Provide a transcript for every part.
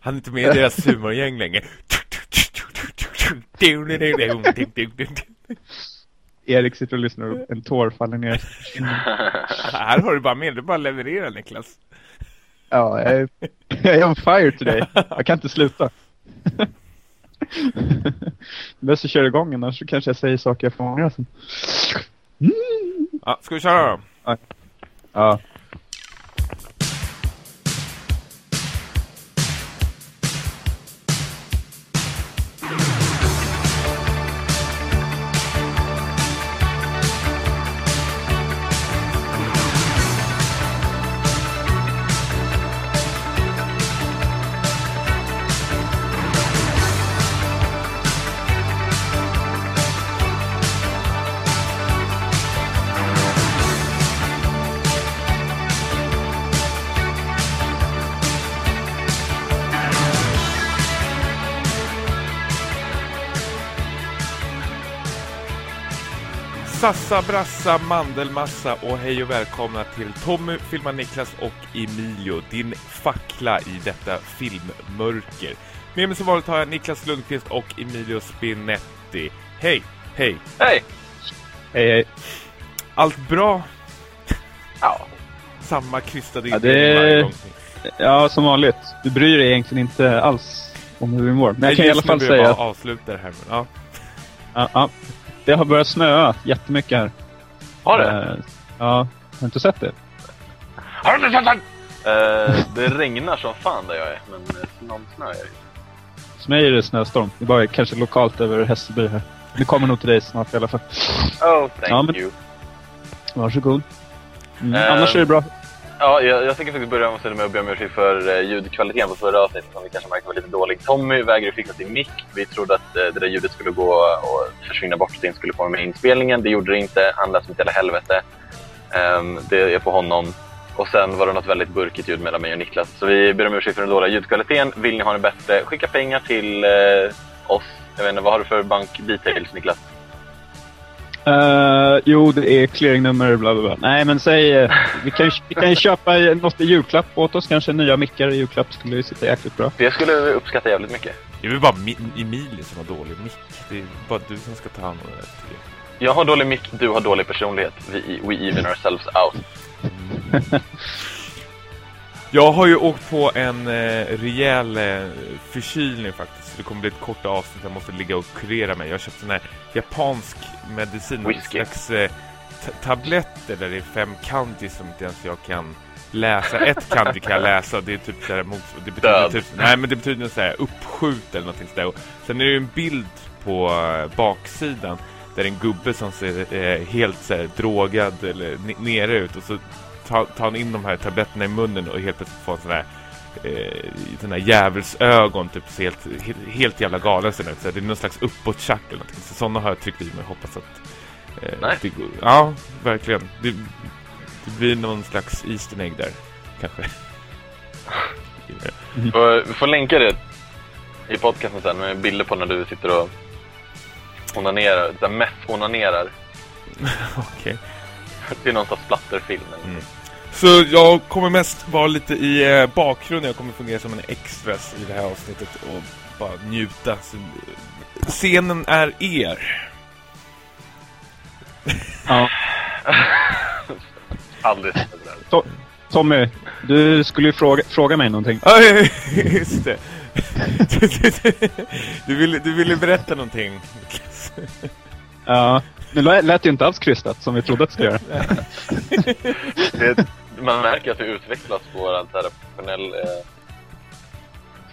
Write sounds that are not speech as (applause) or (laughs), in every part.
Han är inte med i deras humorgäng längre. Erik sitter och lyssnar och en tår faller ner. Här har du bara med, du bara leverera Niklas. Ja, jag är, jag är on fire today. Jag kan inte sluta. Bäst att köra igång annars så kanske jag säger saker jag får ångra sen. Ja, ska vi köra då? Ja. Sassa, brassa, mandelmassa och hej och välkomna till Tommy, filmar Niklas och Emilio, din fackla i detta filmmörker. Med mig som vanligt har jag Niklas Lundqvist och Emilio Spinetti. Hej, hej. Hej! Hej, hej. Allt bra? Ja. Samma krystade Ja, det-. Ja, som vanligt. Du bryr dig egentligen inte alls om hur vi mår. Men jag kan i alla fall säga jag det här. Men, ja. ja, ja, det har börjat snöa jättemycket här. Har det? Eh, Ja, har du inte sett det? Har du sett den? Eh, det regnar som fan där jag är, men eh, någon snö är det. Hos mig är det snöstorm. Det är bara kanske lokalt över Hässelby här. Det kommer nog till dig snart i alla fall. Oh, thank Ja, men- you. Varsågod. Mm. Eh, Annars är det bra. Ja, jag, jag tänker faktiskt börja med att be om ursäkt för eh, ljudkvaliteten på förra avsnittet som vi kanske märkte var lite dålig. Tommy vägrade fixa sin mick. Vi trodde att eh, det där ljudet skulle gå och försvinna bort så att det inte skulle komma med inspelningen. Det gjorde det inte. Han lät som ett jävla helvete. Ehm, det är på honom. Och sen var det något väldigt burkigt ljud mellan mig och Niklas. Så vi ber om ursäkt för den dåliga ljudkvaliteten. Vill ni ha det bättre, skicka pengar till eh, oss. Jag vet inte, vad har du för bank details Niklas? Eh, jo, det är clearingnummer bla bla bla. Nej, men säg... eh, vi, kan, vi kan köpa något i julklapp åt oss. Kanske nya mickar i julklapp skulle ju sitta jäkligt bra. Det skulle vi uppskatta jävligt mycket. Det är väl bara Mi- Emilie som har dålig mick. Det är bara du som ska ta hand om det jag. Jag har dålig mick, du har dålig personlighet. We, we even ourselves out. (laughs) Jag har ju åkt på en eh, rejäl eh, förkylning faktiskt. Det kommer bli ett kort avsnitt. Jag måste ligga och kurera mig. Jag har köpt sån här japansk medicin. Whisky. En slags eh, ta- tabletter där det är fem kanji som inte ens jag kan läsa. Ett kanji kan jag (laughs) läsa. Det är typ så här mot, det betyder typ, Nej men det betyder så här uppskjut eller någonting sådär. Och sen är det ju en bild på eh, baksidan. Där en gubbe som ser eh, helt så här, drogad eller ne- nere ut. Och så tar tar han in de här tabletterna i munnen och helt plötsligt får han sån här eh, såna här djävulsögon typ ser helt, helt, jävla galen ser den ut. Så det är någon slags uppåt eller någonting. Så sådana har jag tryckt i mig hoppas att eh, Nej. det går. Ja, verkligen. Det, det blir någon slags Easter egg där, kanske. Får- Vi får länka det i podcasten sen med bilder på när du sitter och onanerar. Där meth onanerar. (laughs) Okej. Det är någon sorts splatterfilm. eller Mm. Så jag kommer mest vara lite i eh, bakgrunden. Jag kommer fungera som en extras i det här avsnittet och bara njuta. Eh, scenen är er. Ja. (laughs) Aldrig. To- Tommy, du skulle ju fråga, fråga mig någonting. Ja, (laughs) just det. Du, (laughs) du, du, ville, du ville berätta någonting. Ja, det lät lät ju inte alls krystat som vi trodde att det skulle göra. Man märker att vi utvecklas på professionell eh,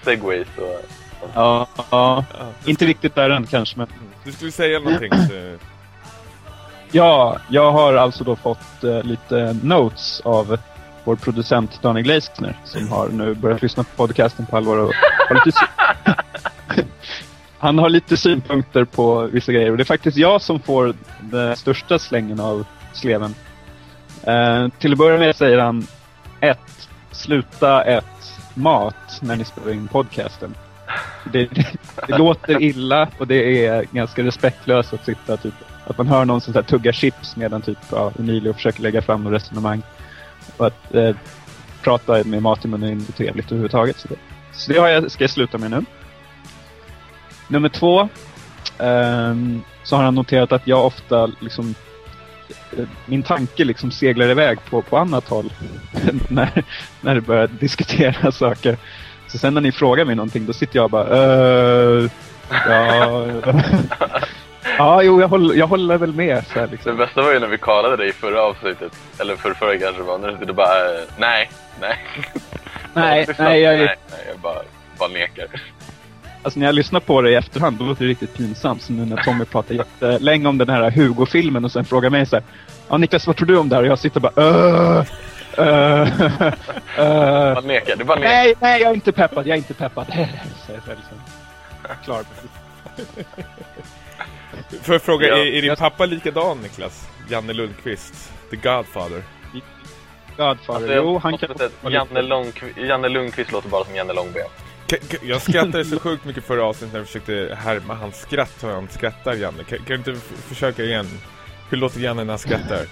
segways och Ja, ja. Inte riktigt där än kanske, men... du skulle säga någonting. Så, (clears throat) Ja, jag har alltså då fått eh, lite notes av vår producent Daniel Gleisner som har nu börjat lyssna på podcasten på allvar och har lite (laughs) Han har lite synpunkter på vissa grejer och det är faktiskt jag som får den största slängen av sleven. Eh, till att börja med säger han ett, Sluta ett mat när ni spelar in podcasten. Det, det, det låter illa och det är ganska respektlöst att sitta typ att man hör någon som så här tuggar chips medan typ ja, Emilio försöker lägga fram något resonemang. Och att eh, prata med mat i munnen är inte trevligt överhuvudtaget. Så det, så det har jag, ska jag sluta med nu. Nummer två. Um, så har han noterat att jag ofta liksom min tanke liksom seglar iväg på, på annat håll (laughs) när, när det börjar diskutera (laughs) saker. Så sen när ni frågar mig någonting då sitter jag bara uh, ja, (laughs) ja, jo, jag håller, jag håller väl med. Så här, liksom. Det bästa var ju när vi kollade dig i förra avsnittet, eller för förra kanske var, när du bara eh, nej, nej. Nej, Lyssna. nej, jag, nej, nej, jag bara, bara nekar. Alltså när jag lyssnar på det i efterhand, då låter det riktigt pinsamt. Som nu när Tommy pratar jättelänge om den här Hugo-filmen och sen frågar mig så här. Ja Niklas, vad tror du om det här? Och jag sitter bara uh, uh, uh. Man nekar, du bara nekar. Nej, nej, jag är inte peppad, jag är inte peppad. (laughs) Så jag liksom klar. (laughs) Får jag fråga, Ja, är, är din jag- pappa likadan Niklas? Janne Lundqvist, The Godfather. Godfather. Alltså, jo, han kan... Janne, Långqvist, Janne Lundqvist låter bara som Janne Långben. Jag skrattade så sjukt mycket förra avsnittet när jag försökte härma hans skratt hur han skrattar Janne. Kan, kan du inte försöka igen? Hur låter Janne när han skrattar?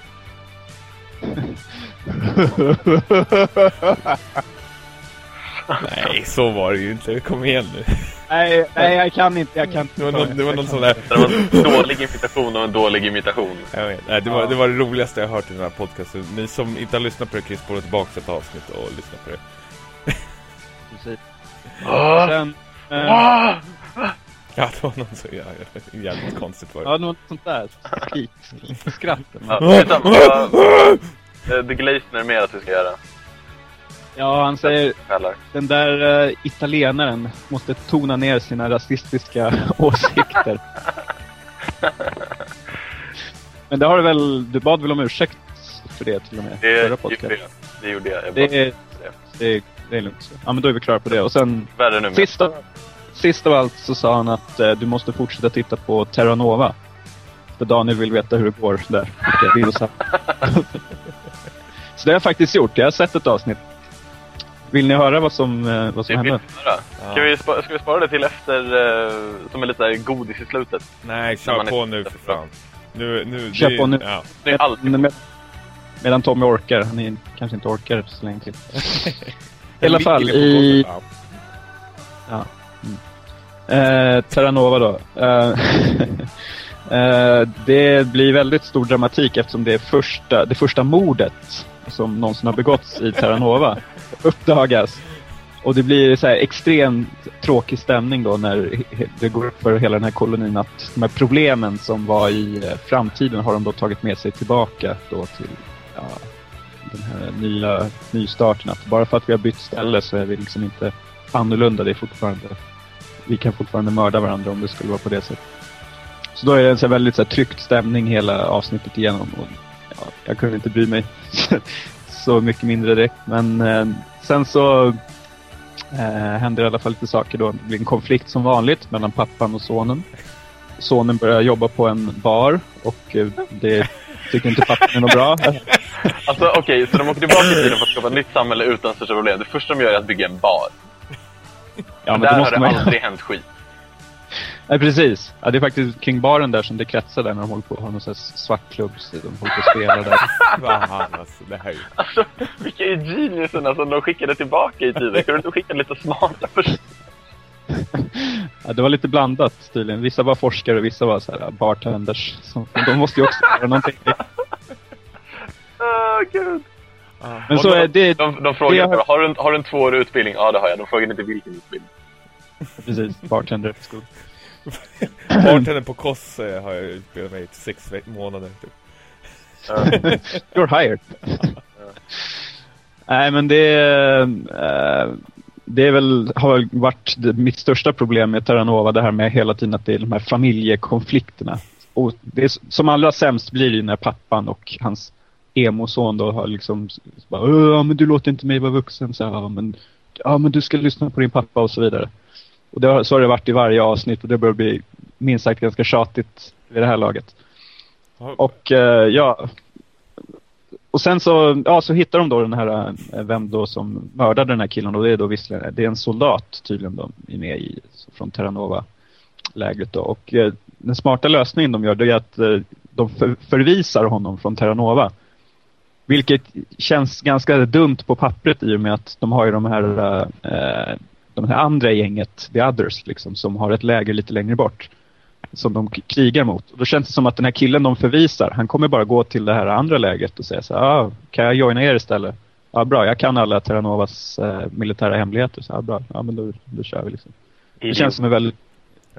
(laughs) Nej, så var det ju inte. Kom igen nu. nej, nej, jag kan inte. Jag kan inte. Det var någon, det var någon sån där... Det var en dålig imitation av en dålig imitation. Jag vet. Nej, det, var, det var det roligaste jag hört i den här podcasten. Ni som inte har lyssnat på det kan ju spola tillbaka ett avsnitt och lyssna på det. Precis. Ah! Sen, eh, Ah! Ja, det var någon så ja, ja, jävligt konstigt var det. ja, något sånt där. Skrik. Skratt. (laughs) Ja, eh, The Gleisner mer att vi ska göra? Ja, han säger den där uh, italienaren måste tona ner sina rasistiska (laughs) åsikter. (laughs) Men det har du väl, du bad väl om ursäkt för det till och med? Det, förra gjorde podcast. jag. det gjorde jag. jag Det det, är, det är lugnt. Ja, men då är vi klara på det. Och sen Värre nu. sist av, sist av allt så sa han att eh, du måste fortsätta titta på Terra Nova. För Daniel vill veta hur det går där. (laughs) Så det har jag faktiskt gjort. Jag har sett ett avsnitt. Vill ni höra vad som, eh, vad som Det hände? Ska, vi ska vi spara det till efter, eh, som är lite godis i slutet? Nej, kör på nu för fan. Nu, nu, Kör det- på nu. Ja. Det är alltid Med, medan Tommy orkar. Han är, kanske inte orkar så länge till. (laughs) I alla fall, Ligger på i golvet. eh, Terra Nova då. Eh, (laughs) eh, det blir väldigt stor dramatik eftersom det är första, det första mordet som någonsin har begåtts i Terra Nova (laughs) uppdagas. Och det blir så extremt tråkig stämning då när det går upp för hela den här kolonin att de här problemen som var i eh, framtiden har de då tagit med sig tillbaka då till ja, den här nya nystarten. Att bara för att vi har bytt ställe så är vi liksom inte annorlunda. Det är fortfarande, vi kan fortfarande mörda varandra om det skulle vara på det sättet. Så då är det en så här väldigt så här, tryckt stämning hela avsnittet igenom. Och, ja, jag kunde inte bry mig (laughs) så mycket mindre direkt. Men eh, sen så eh, händer i alla fall lite saker då. Det blir en konflikt som vanligt mellan pappan och sonen. Sonen börjar jobba på en bar och eh, det tycker inte pappan är något bra. (laughs) Alltså okej, så de åker tillbaka i tiden för att skapa ett nytt samhälle utan största problem. Det första de gör är att bygga en bar. Ja, men där det har måste det aldrig hänt skit. Nej, precis. Ja, det är faktiskt kring baren där som det kretsar där när de håller på har någon sån här svartklubb. så De håller på att spela där. (laughs) Fan alltså, det här är ju... Alltså, vilka är geniuserna som de skickade tillbaka i tiden? Kunde du inte skicka lite smarta personer? Ja, det var lite blandat tydligen. Vissa var forskare och vissa var så här bartenders. Som, de måste ju också göra någonting. Åh, gud. Men så är det... De, de frågade Det bara, har- har du, en, har du en tvåårig utbildning? Ja, det har jag. De frågade inte vilken utbildning. Precis, bartender. School. Bartendern på (clears throat) Koss eh, har jag utbildat mig i sex månader. Typ. (laughs) You're hired. Nej, men det... eh, det är väl, har väl varit det, mitt största problem med Terranova, det här med hela tiden att det är de här familjekonflikterna. Och det är, som allra sämst blir det ju när pappan och hans emoson då har liksom bara, "Åh, ja men du låter inte mig vara vuxen, så, här, men, ja men du ska lyssna på din pappa och så vidare. Och det har, så har det varit i varje avsnitt och det börjar bli minst sagt ganska tjatigt vid det här laget. Och eh, ja. Och sen så, ja, så hittar de då den här, eh, vem då som mördade den här killen och det är då visserligen, det är en soldat tydligen de är med i, från Terranova-lägret då. Och eh, den smarta lösningen de gör det är att eh, de för, förvisar honom från Terranova. Vilket känns ganska dumt på pappret i och med att de har ju de här eh, de här andra gänget, the others, liksom, som har ett läger lite längre bort. Som de krigar mot. Och då känns det som att den här killen de förvisar, han kommer bara gå till det här andra lägret och säga så här, ah, kan jag joina er istället? Ja, bra, jag kan alla Terranovas eh, militära hemligheter. Så, ja, bra, ja, men då, då kör vi liksom. Det känns som en väldigt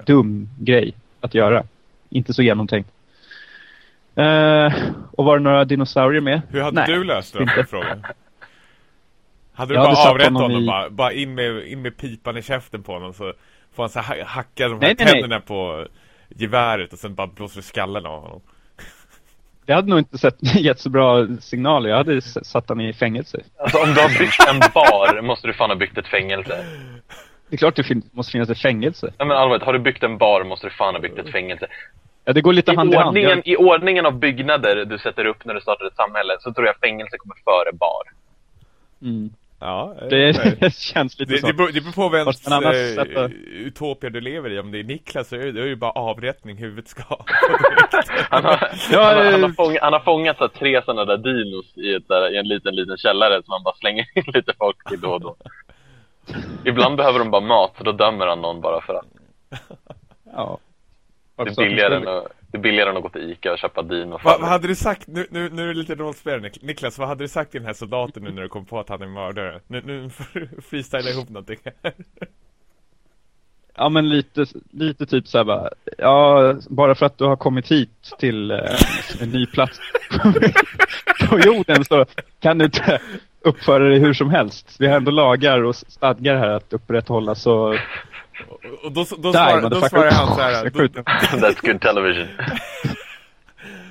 dum grej att göra. Inte så genomtänkt. Eh, och var det några dinosaurier med? Hur hade Nej, du löst den inte. frågan? Hade du Jag bara avrättat honom honom, i- bara, bara in, med, in med pipan i käften på honom så får han så här ha- hacka de här Nej, nej, nej. tänderna på geväret och sen bara blåser skallen av honom. Det hade nog inte sett, (laughs) gett så bra signaler. Jag hade satt honom i fängelse. Alltså om du har byggt en bar måste du fan ha byggt ett fängelse. Det är klart det fin- måste finnas ett fängelse. Nej men allvarligt, har du byggt en bar måste du fan ha byggt ett fängelse. Ja, det går lite I hand i hand. ordningen, Jag, I ordningen av byggnader du sätter upp när du startar ett samhälle så tror jag fängelse kommer före bar. mm. Ja, eh, det, (laughs) det känns lite Det, så. det, beror, det beror på vems annars eh, sätta- utopia du lever i. Om det är Niklas så är det, det är ju bara avrättning huvudet ska. (laughs) Han har, Ja, han har, han eh, har, fång, han har fångat så här, tre sådana där dinos i, ett, där, i en liten, liten källare som han bara slänger in (laughs) lite folk till då och då. Ibland behöver de bara mat, så då dömer han någon bara för att. ja. Det är billigare än att, det är billigare än att gå till Ica och köpa dino. vad, vad hade du sagt, nu, nu, nu är det lite rollspelare Nik- Niklas, vad hade du sagt till den här soldaten nu när du kom på att han är mördare? Nu, nu får du (laughs) freestyla ihop någonting Ja, men lite, lite typ så här bara. Ja, bara för att du har kommit hit till eh, en ny plats på jorden så kan du inte uppföra dig hur som helst. Vi har ändå lagar och stadgar här att upprätthålla så... Och, då, då, Die, svarar, då motherfucker. svarar han så här. Då. (laughs) That's good television. (laughs)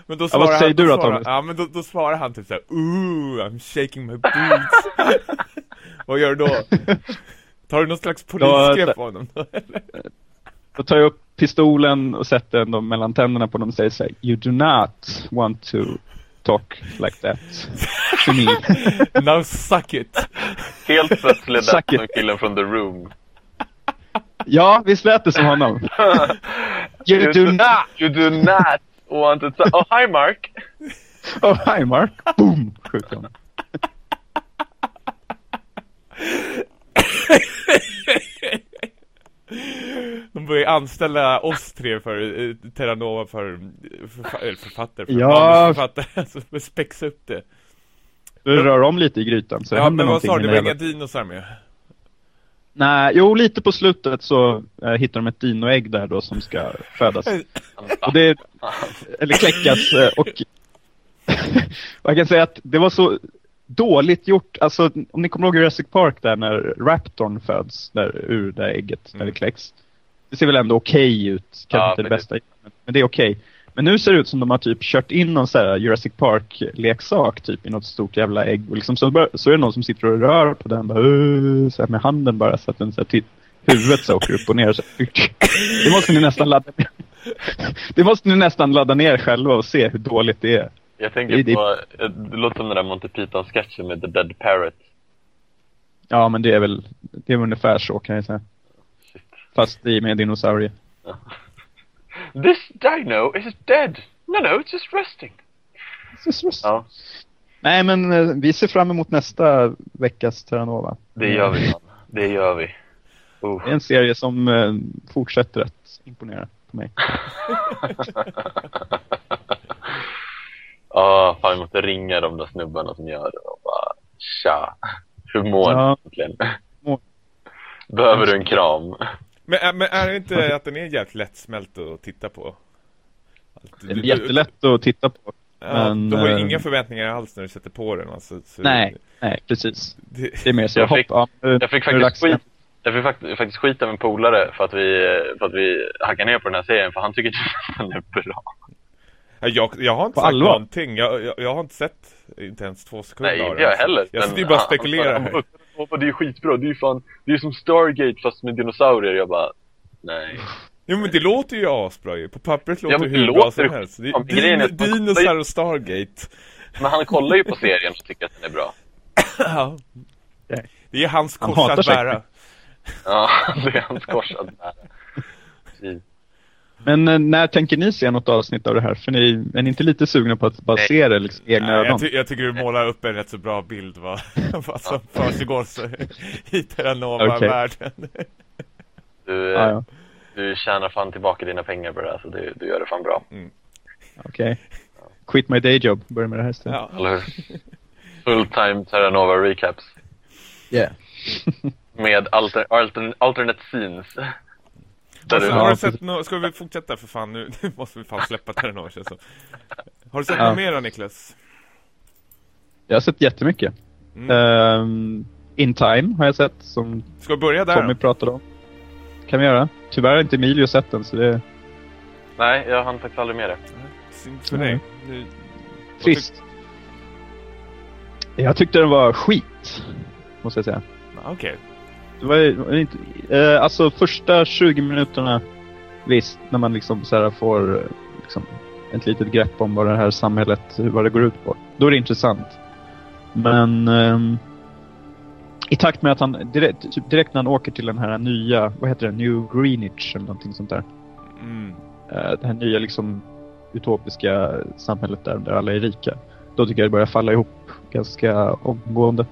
men då Ja, svarar vad säger han, du då då, svarar, Thomas? Ja men då, då svarar han typ såhär Ooh, I'm shaking my boots (laughs) Vad gör du då? Tar du någon slags polisgrepp på honom då? Då tar jag upp pistolen och sätter den mellan tänderna på dem och säger så här, You do not want to talk like that to me. Now suck it Helt plötsligt it. som killen från The Room. Ja, visst lät det som honom? You do not! You do not want to... Oh, hi Mark! Oh, hi Mark! Boom! Skjuter honom. De börjar anställa oss tre för eh, Terranova för förfa eller författare, för Ja. manusförfattare, (laughs) alltså spexa upp det. Du rör om lite i grytan så Ja händer men vad sa du, det var inga dinosar med? Nej, jo lite på slutet så äh, hittar de ett dinoägg där då som ska födas. Och det, eller kläckas eh, och, och (laughs) jag kan säga att det var så dåligt gjort. Alltså om ni kommer ihåg Jurassic Park där när Raptorn föds där, ur det ägget när Mm. det kläcks. Det ser väl ändå okej ut. Kanske Ja, inte det bästa, men- men det är okej. Men nu ser det ut som de har typ kört in någon så här Jurassic Park-leksak typ i något stort jävla ägg. Och liksom så, bara, så är det någon som sitter och rör på den bara, "Åh", så med handen bara så att den så här, till, huvudet så åker upp och ner. Så, (laughs) det måste ni nästan ladda ner. (laughs) Det måste ni nästan ladda ner själva och se hur dåligt det är. Jag tänker Det- på... Det låter som den där Monty Python-sketchen med The Dead Parrot. Ja, men det är väl det är ungefär så kan jag säga. Fast i med dinosaurier. This dino is dead! No, no, it's just resting. Ja, Nej, men eh, vi ser fram emot nästa veckas Terranova. det gör vi. Man. Det gör vi. Uh. Det är en serie som eh, fortsätter att imponera på mig. (laughs) Ja, fan vi måste ringa de där snubbarna som gör det och bara tja. Hur mår du Ja. egentligen? Mår- Behöver du en kram? Men, är- men är det inte att den är jävligt lättsmält att titta på? Det är jättelätt att titta på. Ja, men, du har ju eh, inga förväntningar alls när du sätter på den alltså, så Nej, nej, precis. Det, Det är mer så, Jag hopp, fick- ja, Jag fick faktiskt skit, jag fick faktiskt, faktiskt skit av en polare för att vi, för att vi hackar ner på den här serien för han tycker typ att (laughs) den är bra. Ja, jag, jag har inte På sagt allvar? någonting, jag, jag, jag har inte sett inte ens två sekunder Nej, inte jag heller. Jag sitter ju bara och spekulerar "Åh, Det är ju skitbra, det är ju fan, det är som Stargate fast med dinosaurier. Jag bara, nej. Jo men det låter ju asbra ju, på pappret låter Ja, det hur det bra låter som ju helst. Det, är din, man- dinosar och Stargate. Men han kollar ju på serien och tycker att den är bra. Ja. Det är hans Han kors att bära. Ja, (laughs) det är hans kors att bära. Precis. Men eh, när tänker ni se något avsnitt av det här? För ni är ni inte lite sugna på att bara Nej. se det liksom, egna Nej, jag, ty jag tycker du målar upp en rätt så bra bild vad, (laughs) vad som försiggår (laughs) i Terranova-världen. Du, (laughs) Ja, ja. du tjänar fan tillbaka dina pengar på det här, så du, du gör det fan bra. Okej. Quit my day job. Börja med det här istället. Ja. Eller hur? Full-time Terranova recaps. Yeah. Med alter, alter, alternate scenes. Alltså, du, har du sett nå- ska vi fortsätta för fan nu? (laughs) Nu måste vi fan släppa Terranova känns som. Har du sett Ja. något mer då, Niklas? Jag har sett jättemycket. Mm. Ehm, In Time har jag sett, som Ska vi börja där Tommy då? pratade om. Kan vi göra. Tyvärr har inte Emilio sett den, så det nej, jag hann faktiskt aldrig med det. Synd för Mm. dig. Nu- trist. Jag tyckte den var skit, måste jag säga. Okej. Det var, ju- var inte, eh, alltså första 20 minuterna, visst, när man liksom så här får eh, liksom, ett litet grepp om vad det här samhället, vad det går ut på. Då är det intressant. Men ehm, i takt med att han, direkt, typ direkt när han åker till den här nya, vad heter det, New Greenwich eller någonting sånt där. Mm. Eh, det här nya liksom utopiska samhället där, där alla är rika. Då tycker jag det börjar falla ihop ganska omgående.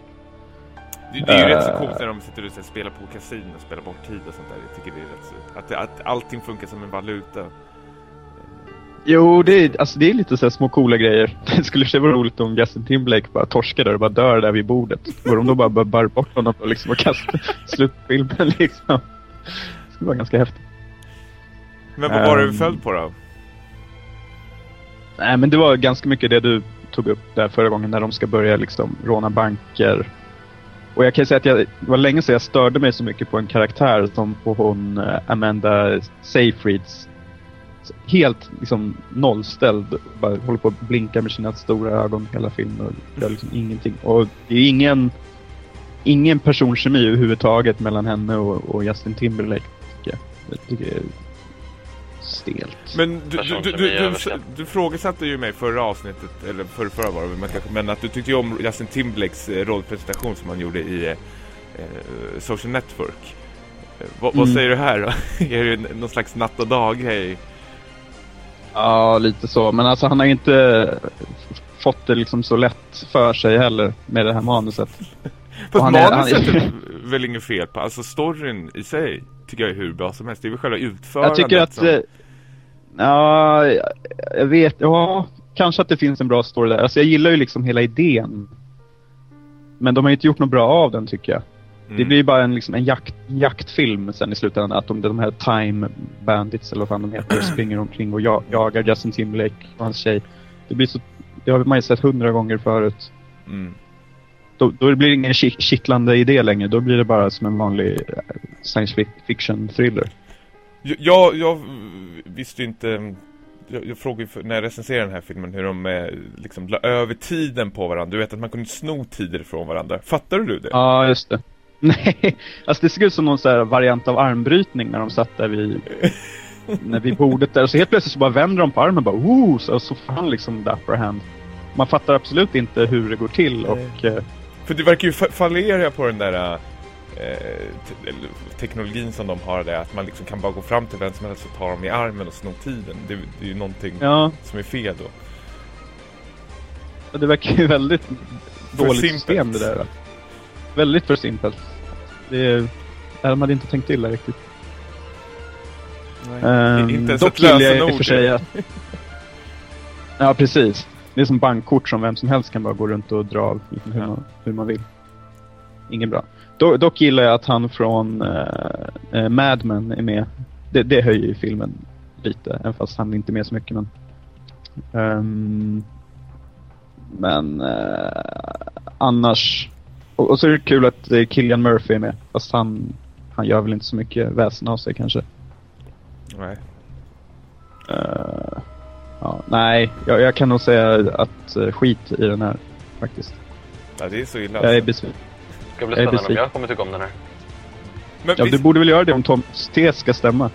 Det, det är ju Eh. rätt så coolt när de sitter och så här spelar på kasino och spelar bort tid och sånt där. Jag tycker det är rätt så... Att, att allting funkar som en valuta. Jo, det är, alltså det är lite så här små coola grejer. (laughs) Det skulle se vara roligt om Justin Timberlake bara torskar där och bara dör där vid bordet. Går de då bara bara bär bort honom och liksom och kastar (laughs) slutfilmen liksom. Det skulle vara ganska häftigt. Men vad var det Ehm. vi föll på då? Nej, men det var ganska mycket det du tog upp där förra gången när de ska börja liksom råna banker. Och jag kan säga att jag, det var länge sedan jag störde mig så mycket på en karaktär som på hon eh, Amanda Seyfrieds. Helt liksom nollställd. Bara håller på att blinka med sina stora ögon hela filmen och gör liksom ingenting. Och det är ingen, ingen personkemi överhuvudtaget mellan henne och, och Justin Timberlake. Tycker jag. jag tycker stelt. Men du, du, du, du, är du, frågasatte ju mig förra avsnittet, eller förra, förra var det men kanske, men att du tyckte ju om Justin Timberlakes eh, rollpresentation som han gjorde i eh, Social Network. Eh, vad, vad Mm. säger du här då? (laughs) är det någon slags natt och dag grej? Ja, lite så. Men alltså han har ju inte fått det liksom så lätt för sig heller med det här manuset. (laughs) Fast han är- manuset han- är (laughs) väl inget fel på, alltså storyn i sig tycker jag är hur bra som helst. Det är väl själva utförandet Jag tycker att... som... Ja, jag- jag vet. Ja, kanske att det finns en bra story där. Alltså jag gillar ju liksom hela idén. Men de har ju inte gjort något bra av den tycker jag. Det Mm. blir ju bara en, liksom en jakt, jaktfilm sen i slutändan. Att de, de här Time Bandits eller vad fan de heter (clears throat) springer omkring och ja, jagar Justin Timberlake och hans tjej. Det blir så... Det har man ju sett hundra gånger förut. Mm. Då, då blir det ingen ki- kittlande idé längre. Då blir det bara som en vanlig eh, science fic- fiction thriller. Jag, jag, visste inte... Jag, jag frågade när jag recenserade den här filmen hur de eh, liksom la över tiden på varandra. Du vet att man kunde sno tider från varandra. Fattar du det? Ja, just det. (laughs) Nej, alltså det såg ut som någon så här variant av armbrytning när de satt där vid, (laughs) när vid bordet där. Så helt plötsligt så bara vänder de på armen bara Woo! Så, så får han liksom the upper hand. Man fattar absolut inte hur det går till och... eh, För det verkar ju fa- fallera på den där eh, te- eller teknologin som de har där. Att man liksom kan bara gå fram till vem som helst och ta dem i armen och sno tiden. Det, det är ju någonting ja, som är fel då. det verkar ju väldigt För dåligt simpelt. system det där. Väldigt för simpelt. Det, de hade inte tänkt till det riktigt. Ehm, inte ens dock ett gillar jag i och lösenord. för sig att... Ja, precis. Det är som bankkort som vem som helst kan bara gå runt och dra av liksom hur, Ja. man, hur man vill. Ingen bra. Do, dock gillar jag att han från uh, Mad Men är med. Det, det höjer ju filmen lite, även fast han inte är med så mycket. Men, Ehm, men eh, annars... Och, och så är det kul att uh, Killian Murphy är med. Fast han, han gör väl inte så mycket väsen av sig kanske. Nej. Eh, ja, nej, jag, jag kan nog säga att uh, skit i den här faktiskt. Ja, det är så illa. Jag är Alltså. besviken. Ska bli spännande om jag kommer tycka om den här. Men Ja, visst- du borde väl göra det om Toms tes ska stämma.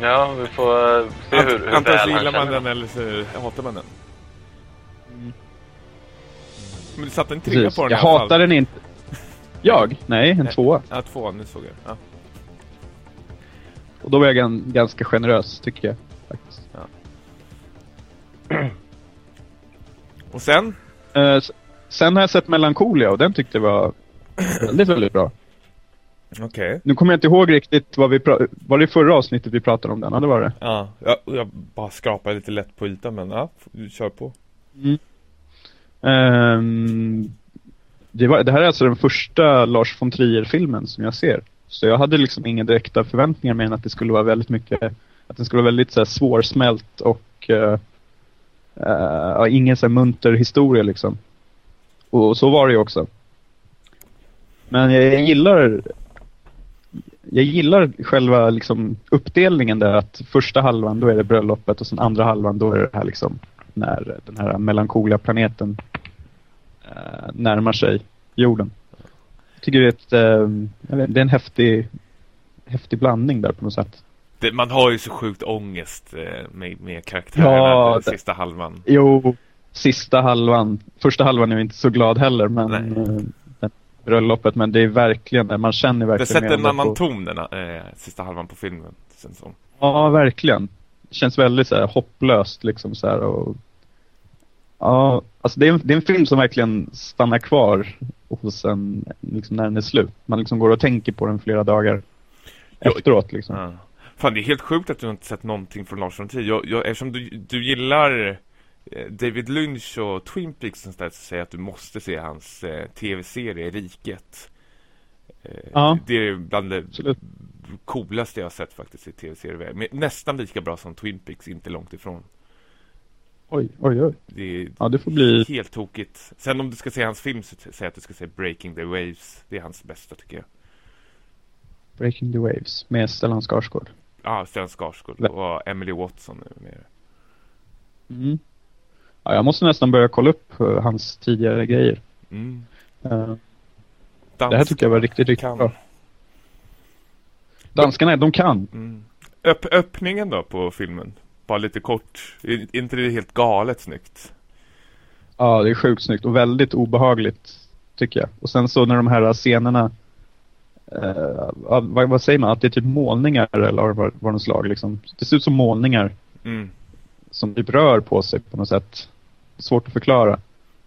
Ja, vi får se hur, hur Antingen väl så han gillar man den eller så hatar man den. Men du satte en trea Precis. på den Jag fall. hatar den inte. Jag? Nej, en Nej. tvåa. Ja, två, nu såg jag. Ja. Och då var jag gan, ganska generös tycker jag. (clears throat) Och sen? Eh, sen har jag sett Melancholia och den tyckte jag var (clears throat) väldigt, väldigt bra. Okej. Nu kommer jag inte ihåg riktigt vad vi pra- Var det förra avsnittet vi pratade om den? Ja, det var det. Ja, jag, jag bara skrapar lite lätt på ytan men ja, kör på. Ehm, det, var, det här är alltså den första Lars von Trier-filmen som jag ser. Så jag hade liksom inga direkta förväntningar än att det skulle vara väldigt mycket, att den skulle vara väldigt så här, svårsmält och uh, uh, ingen så här, munter historia liksom. Och, så var det ju också. Men jag, gillar jag gillar själva liksom uppdelningen där att första halvan då är det bröllopet och sen andra halvan då är det här liksom när den här melankoliga planeten eh, närmar sig jorden. Jag tycker det är, ett, eh, vet, det är en häftig, häftig blandning där på något sätt. Det, man har ju så sjukt ångest eh, med, med karaktärerna Ja, den det- sista halvan. Jo, sista halvan. Första halvan är jag inte så glad heller, men Nej. Bröllopet. Men det är verkligen, man känner Det verkligen sätter med en annan på- ton den eh, sista halvan på filmen. Känns som. Ja, verkligen. Det känns väldigt så här, hopplöst liksom så här, och Ja, alltså det är, en, det är en film som verkligen stannar kvar hos en liksom när den är slut. Man liksom går och tänker på den flera dagar Jo, efteråt liksom. Ja. Fan, det är helt sjukt att du inte sett någonting från Lars von Trier. Jag, jag, eftersom du, du gillar David Lynch och Twin Peaks och sånt där, så säger att du måste se hans eh, tv-serie Riket. Eh, Ja. Det är bland det Absolut. coolaste jag har sett faktiskt i tv-serier. Nästan lika bra som Twin Peaks, inte långt ifrån. Oj, oj, oj. Det är Ja, det får bli... helt tokigt. Sen om du ska se hans film så säg att du ska se Breaking the Waves. Det är hans bästa tycker jag. Breaking the Waves med Stellan Skarsgård. Ja, Stellan Skarsgård och Emily Watson är med. Mm. Ja, jag måste nästan börja kolla upp eh, hans tidigare grejer. Mm. Eh, det här tycker jag var riktigt, riktigt kan. bra. Danskarna, de kan. Mm. Öpp, öppningen då på filmen? Bara lite kort. Är inte det helt galet snyggt? Ja, det är sjukt snyggt och väldigt obehagligt, tycker jag. Och sen så när de här scenerna, eh, vad, vad säger man, att det är typ målningar eller vad, vad något slag liksom. Det ser ut som målningar Mm. som typ rör på sig på något sätt. Svårt att förklara.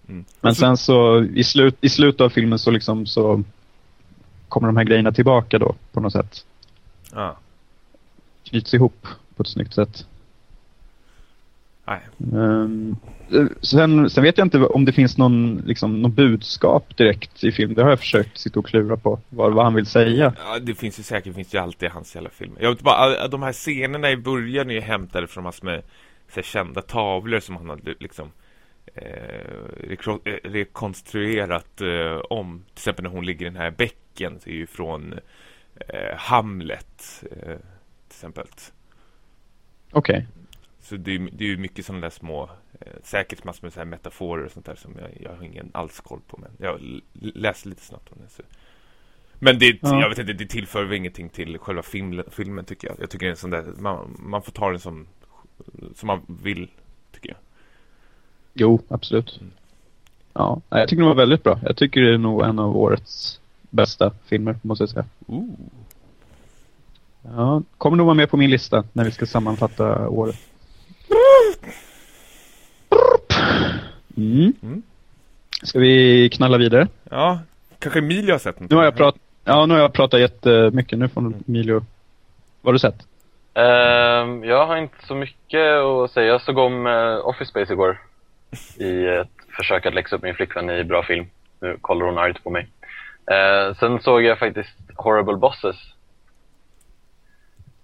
Mm. Men sen så i, slut, i slutet av filmen så liksom så kommer de här grejerna tillbaka då på något sätt. Ja. Knyts ihop på ett snyggt sätt. Nej. Eh, sen, sen vet jag inte om det finns någon, liksom, någon budskap direkt i filmen. Det har jag försökt sitta och klura på. Vad, vad han vill säga. Ja, det finns ju säkert, finns ju alltid i hans jävla filmer. Jag vet bara, de här scenerna i början är ju hämtade från massor med så här, kända tavlor som han hade liksom rekonstruerat eh, om. Till exempel när hon ligger i den här bäcken, det är ju från eh, Hamlet eh, till exempel. Okej. Så det är, det är ju mycket sådana där små, eh, säkert massor med så metaforer och sånt där som jag, jag har ingen alls koll på. Men jag läste lite snabbt om det. Så. Men det, Ja. jag vet inte, det tillför väl ingenting till själva film, filmen tycker jag. Jag tycker det är en sån där, man, man får ta den som, som man vill. Jo, absolut. Mm. Ja, jag tycker den var väldigt bra. Jag tycker det är nog en av årets bästa filmer, måste jag säga. Ooh. Ja, kommer nog vara med på min lista när vi ska sammanfatta året. Mm. Mm. Ska vi knalla vidare? Ja, kanske Emilia har sett något. Nu har jag pratat, ja, nu har jag pratat jättemycket. Nu får Emilio... Vad har du sett? Ehm, jag har inte så mycket att säga. Jag såg om uh, Office Space igår. I ett försök att läxa upp min flickvän i bra film. Nu kollar hon argt på mig. Eh, sen såg jag faktiskt Horrible Bosses.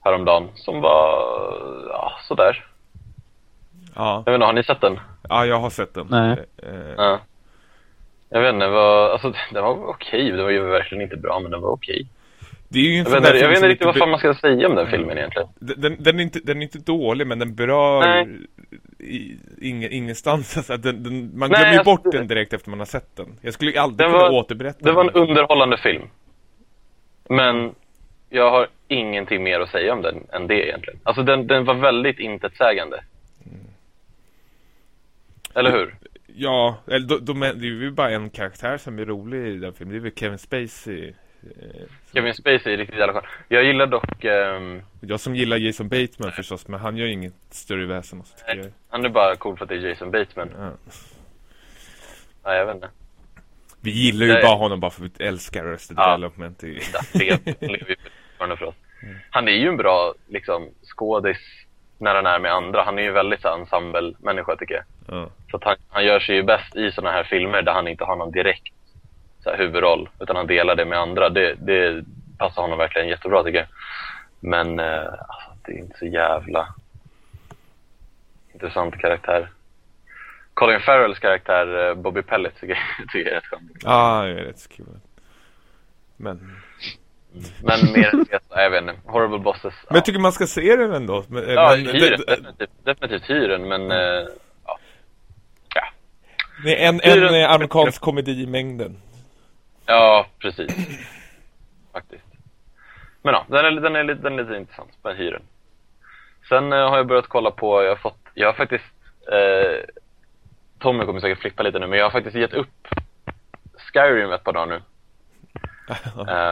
Häromdagen. Som var, ja, sådär. Ja. Jag vet inte, har ni sett den? ja, jag har sett den. Nej. Eh, eh, Ja. Jag vet inte, vad, alltså den var okej. Den var ju verkligen inte bra, men den var okej. Det är ju Jag vet jag vet inte riktigt vad fan man ska säga om den filmen egentligen. Den, den, är inte, den är inte dålig, men den berör i, ingen, ingenstans. (laughs) Alltså, den, den, man Nej, glömmer ju alltså, bort den direkt efter man har sett den. Jag skulle aldrig kunna var- återberätta Det var en underhållande film. Men jag har ingenting mer att säga om den än det egentligen. Alltså den, den var väldigt intetsägande. Eller hur? Ja, eller de, de, det är ju bara en karaktär som är rolig i den filmen. Det är väl Kevin Spacey Kevin Spacey är riktigt jävla skön. Jag gillar dock, ehm, Jag som gillar Jason Bateman förstås, men han gör inget större väsen. Så tycker jag. han är bara cool för att det är Jason Bateman. Ja. Ja, jag vet inte. Vi gillar ju Nej. bara honom bara för att vi älskar Arrested Ja. Development. I... Det (laughs) oss. Han är ju en bra liksom, skådis när han är med andra. Han är ju väldigt så ensemble-människa tycker jag. Ja. Så han, han gör sig ju bäst i såna här filmer där han inte har någon direkt så här, huvudroll. Utan han delar det med andra. Det, det passar honom verkligen jättebra tycker jag. Men eh, alltså, det är inte så jävla intressant karaktär. Colin Farrells karaktär eh, Bobby Pellet tycker jag, (laughs) tycker jag är rätt skön. Ja, det är rätt kul. Men, Men mer jag vet inte. Horrible Bosses. men jag tycker man ska se den ändå. Men, eh, Ja, men, hyren. det, Definitivt, definitivt hyren, men... eh, ja. ja. det är en, en eh, amerikansk komedi i mängden. Ja, precis. Faktiskt. Men ja, den är, den är, den är lite intressant med hyren. Sen eh, har jag börjat kolla på, jag har fått, jag har faktiskt, eh, Tommy kommer säkert flippa lite nu, men jag har faktiskt gett upp Skyrim ett par dagar nu. (laughs) Eh,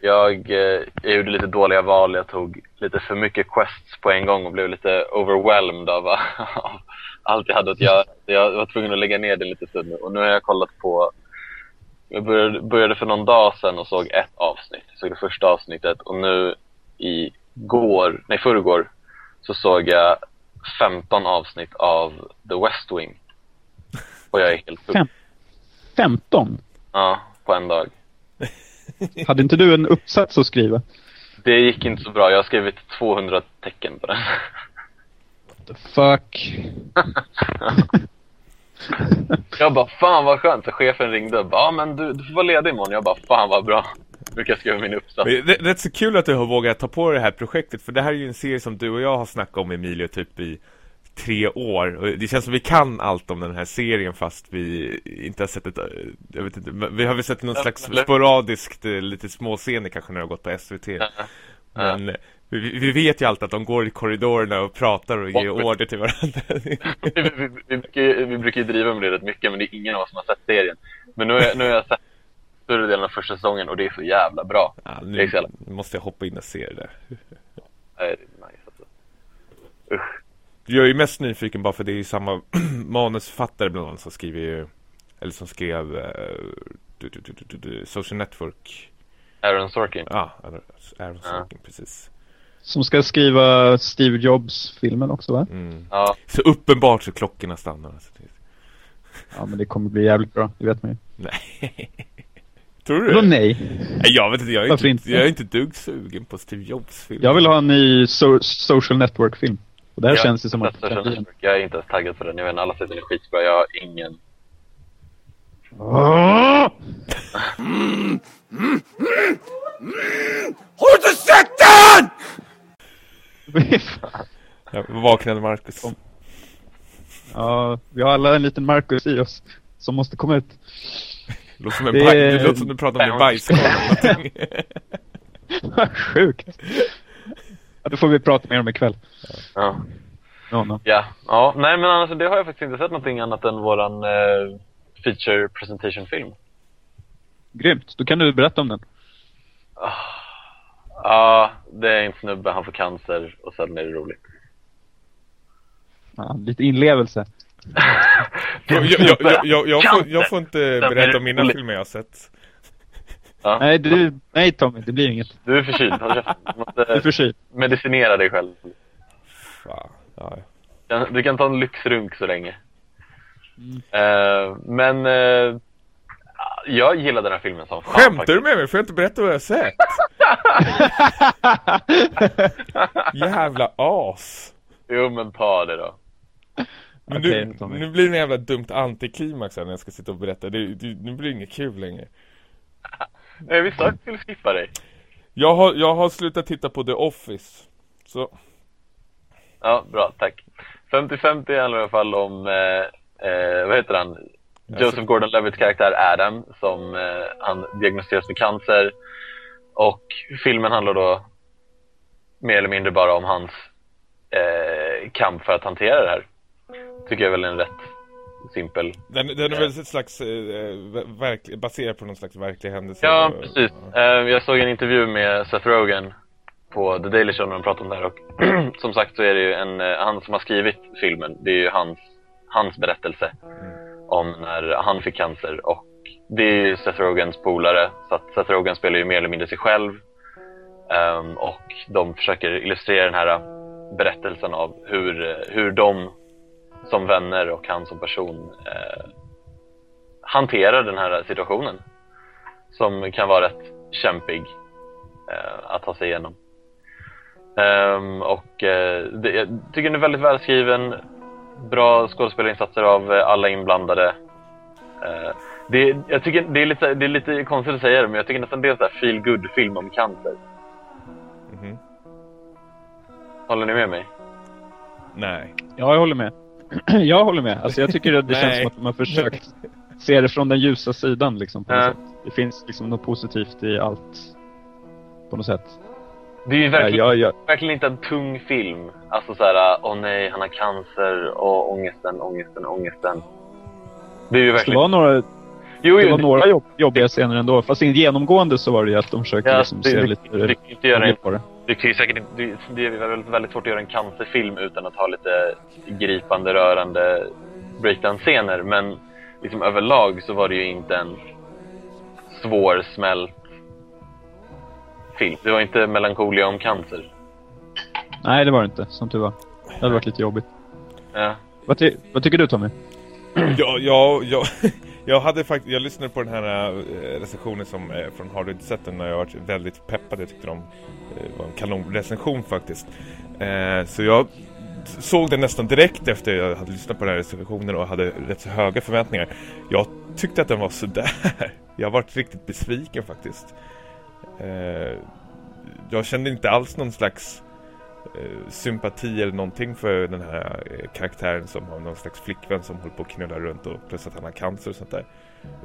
jag, eh, jag gjorde lite dåliga val, jag tog lite för mycket quests på en gång och blev lite overwhelmed av, (laughs) allt jag hade att göra. Jag var tvungen att lägga ner det lite stund nu. Och nu har jag kollat på, jag började, började för någon dag sedan och såg ett avsnitt. Jag såg det första avsnittet och nu i går, nej förrgår, så såg jag 15 avsnitt av The West Wing. Och jag är helt Fem. 15? Ja, på en dag. (laughs) Hade inte du en uppsats att skriva? Det gick inte så bra. Jag har skrivit 200 tecken på den. The fuck? (laughs) (laughs) Jag bara, fan vad skönt. Så chefen ringde och bara, ja men du, du får vara ledig imorgon. Jag bara, fan vad bra. (laughs) Nu kan jag skriva min uppsats. Det, det är så kul att du har vågat ta på det här projektet För det här är ju en serie som du och jag har snackat om Emilio typ i tre år Det känns som vi kan allt om den här serien fast vi inte har sett ett Jag vet inte, vi har väl sett någon slags sporadiskt eh, lite småscener kanske när det har gått på SVT. Men vi, vi vet ju alltid att de går i korridorerna och pratar och ger Och- order till varandra (laughs) vi, vi, vi, brukar, ju- vi brukar ju driva med det rätt mycket, men det är ingen av oss som har sett serien. Men nu nu har jag sett större delen av första säsongen och det är så jävla bra. ja, nu jävla- måste jag hoppa in och se det där Nej, Det är nice alltså. Usch. Jag är ju mest nyfiken bara för det är ju samma (clears throat) manusförfattare bland annat som skriver ju Eller som skrev eh, du, du, du, Social Network Aaron Sorkin. Ja, Aaron Aaron Ja. Sorkin, precis Som ska skriva Steve Jobs-filmen också va? mm. Ja, Så uppenbart så klockorna stannar alltså. Ja men det kommer bli jävligt bra, det vet man ju. Nej (laughs) Tror du det? nej? Nej, jag vet inte, jag är Varför inte, inte? jag är inte dugg sugen på Steve Jobs film Jag vill ha en ny so social network-film. Och det här jag känns det som har att... sett Social Network. Jag är inte ens taggad på den. Jag vet inte, alla säger den är skitbra. Jag har ingen... Åh! Håll inte käften! (laughs) Ja, vaknade Marcus ja, vi har alla en liten Marcus i oss. Som måste komma ut. Låter som en Det- baj... Det låter som du pratar om en bajskorv eller någonting. (laughs) Sjukt. Ja, det får vi prata mer om ikväll. Ja. No, no. Ja, ja. Nej men annars, det har jag faktiskt inte sett någonting annat än våran eh, feature presentation film. Grymt. Då kan du berätta om den. Ja, det är en snubbe, han får cancer och sen är det roligt. Ja, lite inlevelse. (laughs) jag, jag, jag, jag, får, jag får inte berätta om mina filmer jag har sett Ja. Nej, du, nej Tommy, det blir inget. Du är förkyld, håll käften. Du Du är måste förkyld. medicinera dig själv. Fan, ja. Du kan ta en lyxrunk så länge. Mm. Eh, men eh, jag gillar den här filmen som fan Skämtar du faktiskt. med mig? Får jag inte berätta vad jag har sett? (laughs) Jävla as Jo men ta det då. Men nu, Tommy. nu blir det en jävla dumt antiklimax här när jag ska sitta och berätta det, det, Nu blir det inget kul längre (laughs) Nej, vi sa att vi skulle skippa dig. jag har, jag har slutat titta på The Office Så, Ja, bra, tack. 50-50 handlar i alla fall om, eh, eh, vad heter han? Joseph Gordon-Levitts karaktär Adam som eh, han diagnostiseras med cancer. Och filmen handlar då mer eller mindre bara om hans eh, kamp för att hantera det här. Tycker jag är väl en rätt simpel. Den, den är väl ett slags, eh, verk, baserad på någon slags verklig händelse? Ja, precis. Ja. Eh, jag såg en intervju med Seth Rogen på The Daily Show när de pratade om det här och (clears throat) som sagt så är det ju en, eh, han som har skrivit filmen, det är ju hans, hans berättelse mm om när han fick cancer och det är ju Seth Rogans polare så att Seth Rogen spelar ju mer eller mindre sig själv. Um, och de försöker illustrera den här äh, berättelsen av hur, äh, hur de som vänner och han som person eh, hanterar den här situationen. Som kan vara rätt kämpig eh, att ta sig igenom. Um, och uh, det, jag tycker den är väldigt välskriven, bra skådespelarinsatser av uh, alla inblandade. Uh, det, jag tycker det är, lite, det är lite konstigt att säga det, men jag tycker nästan det är en feel good film om cancer. Mm -hmm. Håller ni med mig? Nej. Ja, jag håller med. (clears throat) jag håller med. Alltså, jag tycker att det (laughs) känns som att man har försökt se det från den ljusa sidan. Liksom, på något sätt. Det finns liksom något positivt i allt. På något sätt. Det är ju verkligen, ja, ja, ja. verkligen inte en tung film. Alltså såhär, åh nej, han har cancer, och ångesten, ångesten, ångesten. Det är ju verkligen... Det var några, jo, det var några jobb, jobbiga scener ändå. Fast genomgående så var det ju att de försökte ja, liksom det, se det, lite det, inte göra en, på det. Det, kan ju säkert, det, det är väldigt, väldigt svårt att göra en cancerfilm utan att ha lite gripande, rörande breakdown-scener. Men liksom överlag så var det ju inte en svårsmält film. Det var inte melankolia om cancer. Nej, det var det inte, som tur var. Det hade varit lite jobbigt. Ja. Vad, ty vad tycker du, Tommy? Ja, ja, ja. (laughs) Jag hade faktiskt, jag lyssnade på den här äh, recensionen som äh, från Har du inte sett den? Och jag var väldigt peppad. Jag tyckte de äh, var en kanonrecension faktiskt. Äh, så jag såg den nästan direkt efter jag hade lyssnat på den här recensionen och hade rätt så höga förväntningar. Jag tyckte att den var sådär. (laughs) Jag varit riktigt besviken faktiskt. Eh, jag kände inte alls någon slags eh, sympati eller någonting för den här eh, karaktären som har någon slags flickvän som håller på att knulla runt och plus att han har cancer och sånt där.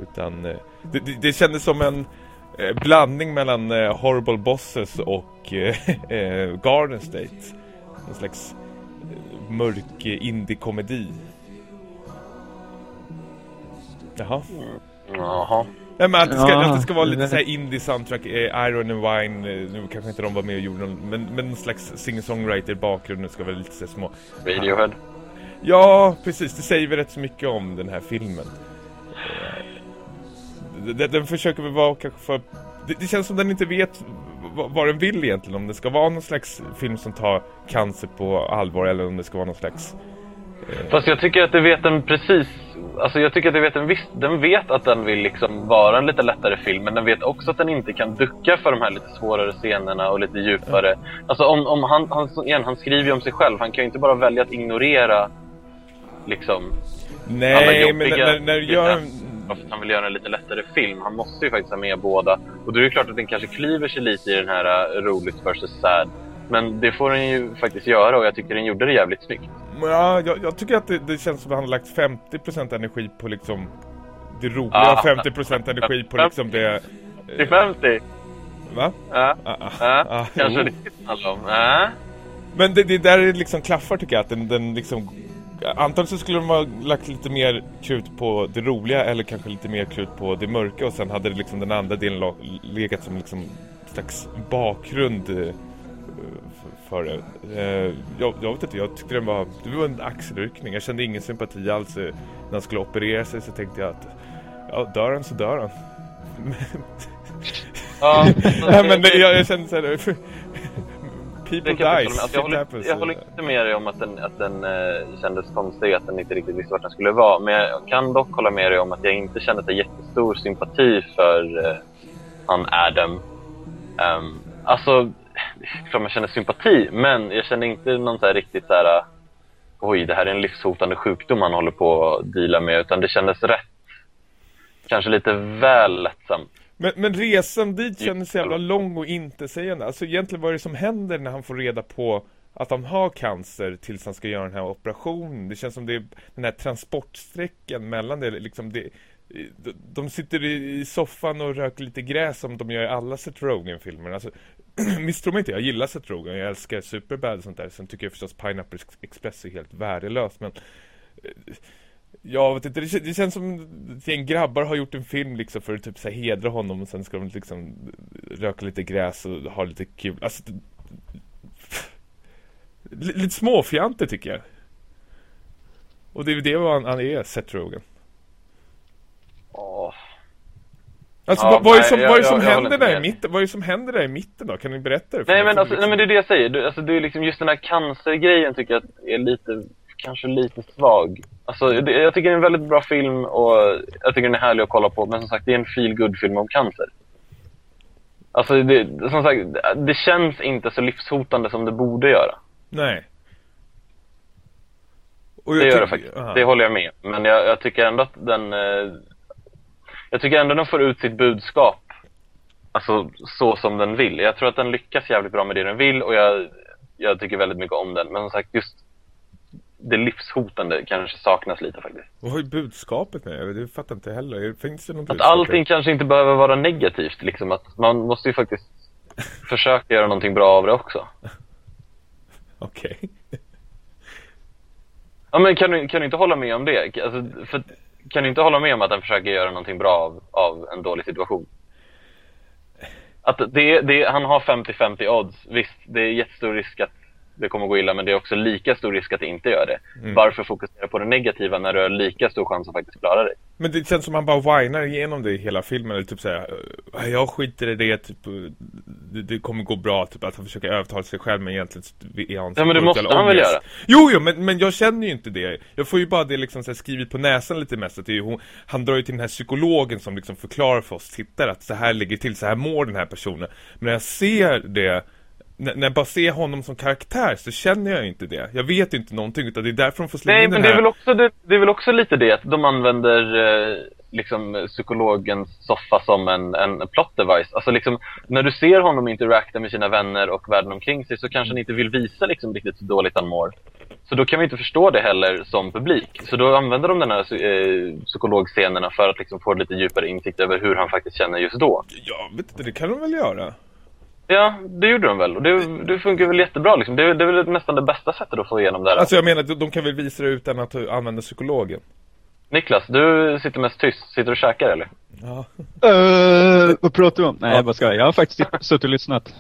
Utan eh, det, det, det kändes som en eh, blandning mellan eh, Horrible Bosses och (laughs) Garden State. Någon slags mörk indie-komedi. Jaha. Jaha. Nej, men att det, ska, ja, att det ska vara lite så här (laughs) indie soundtrack, eh, Iron and Wine, eh, nu kanske inte de var med och gjorde någon, men, men någon slags singer-songwriter bakgrunden ska vara lite så små. Radiohead. Ja, precis. Det säger väl rätt så mycket om den här filmen. Den, eh, den försöker väl vara kanske för... Det, det, känns som den inte vet vad, vad den vill egentligen. Om det ska vara någon slags film som tar cancer på allvar eller om det ska vara någon slags... Eh... Fast jag tycker att det vet den precis Alltså jag tycker att den vet, en viss, den vet att den vill liksom vara en lite lättare film men den vet också att den inte kan ducka för de här lite svårare scenerna och lite djupare. Alltså om, om han, han, igen, han skriver ju om sig själv, han kan ju inte bara välja att ignorera liksom Nej, men när, när du gör... Varför han vill göra en lite lättare film. Han måste ju faktiskt ha med båda. Och då är det klart att den kanske kliver sig lite i den här uh, roligt versus sad. Men det får den ju faktiskt göra och jag tycker den gjorde det jävligt snyggt. Ja, jag, jag tycker att det, det, känns som att han har lagt 50% energi på liksom det roliga ah, 50% energi på liksom det... Till 50? Va? Ja, ah, ah, ah, ah, kanske oh. det handlar om. Ah. Men det, det där är liksom klaffar tycker jag, att den, den liksom... Antagligen så skulle de ha lagt lite mer krut på det roliga eller kanske lite mer krut på det mörka och sen hade det liksom den andra delen legat som liksom slags bakgrund eh, för det. Eh, jag, jag vet inte, jag tyckte den var, det var en axelryckning. Jag kände ingen sympati alls. När han skulle operera sig så tänkte jag att ja, dör han så dör han. ja, (laughs) Nej, men det, jag, jag kände så här, (laughs) people dies, alltså, jag, håller, jag håller inte med dig om att den, att den uh, kändes konstig, att den inte riktigt visste vart den skulle vara. Men jag kan dock hålla med dig om att jag inte kände så jättestor sympati för uh, han Adam. Um, alltså, klart man känner sympati, men jag känner inte någon så riktigt så här oj, det här är en livshotande sjukdom han håller på att deala med, utan det kändes rätt, kanske lite väl lättsamt. Men, men resan dit kändes jävla lång och intetsägande. Alltså egentligen vad är det som händer när han får reda på att han har cancer tills han ska göra den här operationen? Det känns som det är den här transportsträckan mellan det, liksom det de sitter i soffan och röker lite gräs som de gör i alla Seth Rogen-filmer. Alltså, (clears throat) misstro mig inte, jag gillar Seth Rogen. Jag älskar Superbad och sånt där. Sen tycker jag förstås Pineapple Express är helt värdelös. Men eh, Jag vet inte, det, det känns som att en grabbar har gjort en film liksom för att typ så här hedra honom och sen ska de liksom röka lite gräs och ha lite kul. Alltså, det, lite småfjantigt tycker jag. Och det är det vad han, han är, Seth Rogen. Åh. Alltså Ja, vad, är nej, som, jag- vad är som jag- jag händer inte där i mitten? Vad är det som händer där i mitten då? Kan ni berätta det? för Nej mig? men, alltså, nej liksom- men det är det jag säger. Du, alltså, det är liksom just den här cancergrejen tycker jag är lite, kanske lite svag. Alltså, det, jag tycker det är en väldigt bra film och jag tycker den är härlig att kolla på. Men som sagt, det är en feel film om cancer. Alltså, det, som sagt, det känns inte så livshotande som det borde göra. Nej. Och Det jag gör det faktiskt. aha. Det håller jag med. Men jag, jag tycker ändå att den... Eh, jag tycker ändå den får ut sitt budskap. Alltså så som den vill. Jag tror att den lyckas jävligt bra med det den vill och jag, jag tycker väldigt mycket om den. Men som sagt, just det livshotande kanske saknas lite faktiskt. Vad är budskapet med det? Fattar inte heller. Finns det något Att allting kanske inte behöver vara negativt liksom. Att man måste ju faktiskt (laughs) försöka göra någonting bra av det också. Okej. Ja men kan du, kan du inte hålla med om det? Alltså, för, kan du inte hålla med om att den försöker göra någonting bra av, av en dålig situation? Att det, det, han har 50-50 odds. Visst, det är jättestor risk att det kommer gå illa men det är också lika stor risk att det inte gör det. Mm. Varför fokusera på det negativa när du har lika stor chans att faktiskt klara dig? Men det känns som han bara whinar igenom det i hela filmen. Eller typ såhär, "Äh, jag skiter i det, typ, det, det kommer gå bra. Typ att han försöker övertala sig själv men egentligen är han Ja, men det måste av han väl ångest. göra? Jo, jo, men, men jag känner ju inte det. Jag får ju bara det liksom här, skrivit på näsan lite mest. Att det är, hon, han drar ju till den här psykologen som liksom förklarar för oss tittare att så här ligger till, så här mår den här personen. Men när jag ser det när, när jag bara ser honom som karaktär så känner jag inte det. Jag vet inte någonting utan det är därför de får slänga Nej, in men den det är, väl också, det, det är väl också lite det att de använder eh, liksom psykologens soffa som en, en plot device. Alltså liksom, när du ser honom interacta med sina vänner och världen omkring sig så kanske han inte vill visa liksom riktigt hur dåligt han mår. Så då kan vi inte förstå det heller som publik. Så då använder de den här eh, psykologscenerna för att liksom få lite djupare insikt över hur han faktiskt känner just då. Ja, vet inte, det kan de väl göra? Ja, det gjorde de väl. Och det, det funkar väl jättebra liksom. Det, är- det är väl nästan det bästa sättet att få igenom det här. Alltså jag menar, de de kan väl visa det utan att använda psykologen? Niklas, du sitter mest tyst. Sitter du och käkar eller? Ja. Uh, vad pratar du om? Nej, jag bara ska. Jag har faktiskt suttit och lyssnat.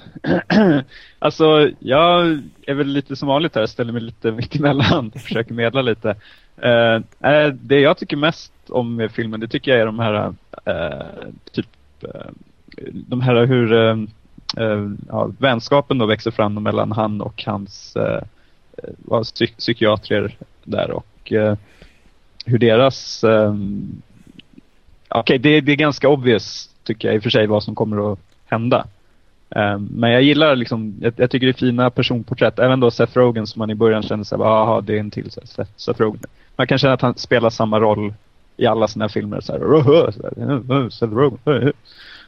(clears throat) alltså, jag är väl lite som vanligt här. Ställer mig lite mitt emellan. (laughs) Försöker medla lite. Uh, det jag tycker mest om med filmen, det tycker jag är de här, eh, typ, de här hur Eh, ja, vänskapen då växer fram mellan han och hans eh, eh, uh, psyk psykiatrier där och eh, hur deras Eh, Okej, det, det är ganska obvious tycker jag i och för sig vad som kommer att hända. Ehm, men jag gillar liksom, jag, jag tycker det är fina personporträtt. Även då Seth Rogen som man i början kände sig, ah, jaha det är en till Seth, Seth Rogen. Man kan känna att han spelar samma roll i alla sina filmer. Så här, så här, Seth Rogen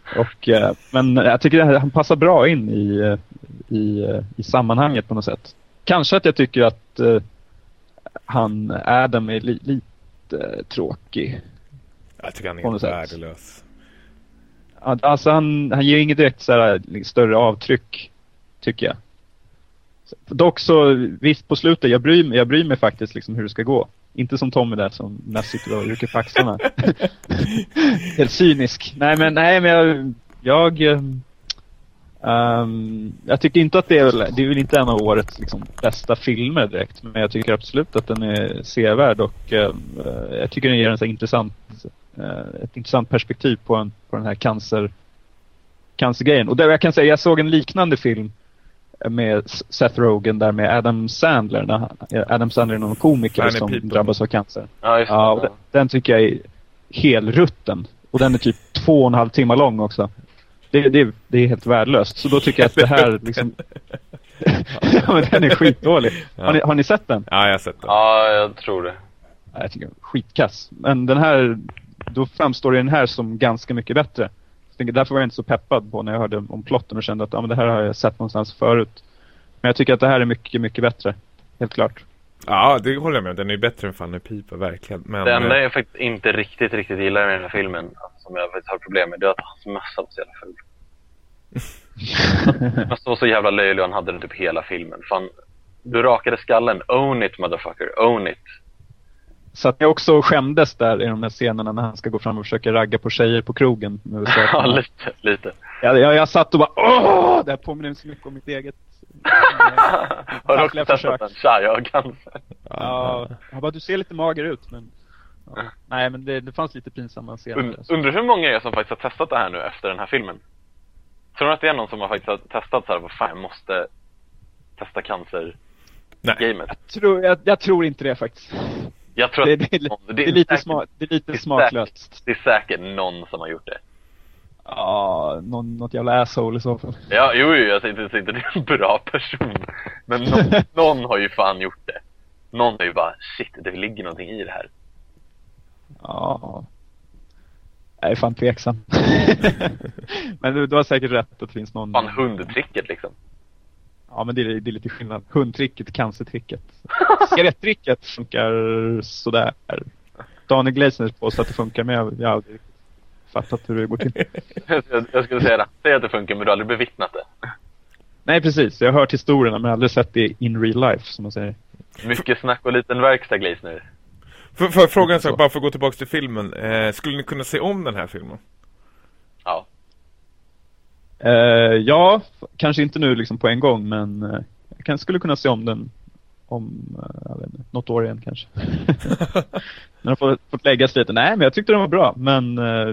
åh, åh." Och, eh, men jag tycker att han passar bra in i, eh, i, eh, i sammanhanget på något sätt. Kanske att jag tycker att han, Adam, är li, lite tråkig. Jag tycker han är helt värdelös. Alltså han, han ger inget direkt så här, större avtryck, tycker jag. Dock så, visst på slutet, jag bryr, jag bryr mig faktiskt liksom hur det ska gå. Inte som Tommy där som mest sitter och rycker på axlarna. (laughs) Helt cynisk. Nej men, nej men jag, jag, um, jag tycker inte att det är, väl- det är väl inte en av årets liksom, bästa filmer direkt. Men jag tycker absolut att den är sevärd och uh, jag tycker den ger en så intressant, uh, ett intressant perspektiv på, en, på den här cancer, cancergrejen. Och där jag kan säga, jag såg en liknande film med Seth Rogen där med Adam Sandler. När han, Adam Sandler är någon komiker Fanny som People. drabbas av cancer. Ja, just. Ja, och den, den tycker jag är helrutten. Och den är typ två och en halv timme lång också. Det, det, det är helt värdelöst. Så då tycker jag att det här liksom... (laughs) ja, men den är skitdålig. Har, ni, har ni sett den? Ja, jag har sett den. Ja, jag tror det. Jag tycker skitkass. Men den här, då framstår den här som ganska mycket bättre. Därför var jag inte så peppad på när jag hörde om plotten och kände att ja, men det här har jag sett någonstans förut. Men jag tycker att det här är mycket, mycket bättre. Helt klart. Ja, det håller jag med om. Den är bättre än Fanny Pipa, verkligen. Men, Det enda eh, jag faktiskt inte riktigt, riktigt gillar med den här filmen, alltså, som jag faktiskt har problem med, det är att hans mössa var så jävla ful. (laughs) Mössan var så jävla löjlig och han hade den typ hela filmen. Fan, du rakade skallen. Own it motherfucker. Own it. Satt ni också och skämdes där i de här scenerna när han ska gå fram och försöka ragga på tjejer på krogen? (laughs) Ja, lite, lite. Jag, jag, jag satt och bara åh! Det här påminner så mycket om mitt eget. (laughs) Har du också testat den? Tja, jag cancer. Ja, jag bara, du ser lite mager ut men... Ja. Nej, men det, det fanns lite pinsamma scener. Und, undrar hur många är som faktiskt har testat det här nu efter den här filmen? Tror du att det är någon som har faktiskt har testat så här, vad fan, jag måste testa cancer Nej. gamet? Jag tror, jag, jag tror inte det faktiskt. Jag tror Det, att det, det, någon- det, är lite, säkert- sma, det är lite det är smaklöst. Det är säkert någon som har gjort det. Ja, någon, något jävla asshole i så fall. Ja, jo, jo jag säger inte att det är en bra person. Men någon, (laughs) någon har ju fan gjort det. Någon har ju bara, shit, det ligger någonting i det här. Ja. Jag är fan tveksam. (laughs) men du, du har säkert rätt att det finns någon... Fan hundtricket liksom. Ja, men det är, det är lite skillnad. Hundtricket, cancertricket. (laughs) Cigarettricket funkar sådär. Daniel Gleisner påstår att det funkar, men jag, jag har aldrig fattat hur det går till. Jag, (laughs) jag skulle säga det. Säg att det funkar, men du har aldrig bevittnat det. Nej, precis. Jag har hört historierna, men aldrig sett det in real life, som man säger. Mycket snack och liten verkstad, Gleisner. För, för fråga en Så. bara för att gå tillbaka till filmen. Eh, skulle ni kunna se om den här filmen? Eh, ja, kanske inte nu liksom på en gång, men eh, jag kan, skulle kunna se om den om eh, jag vet inte, något år igen kanske. När (laughs) den får, fått läggas lite. Nej, men jag tyckte den var bra, men eh,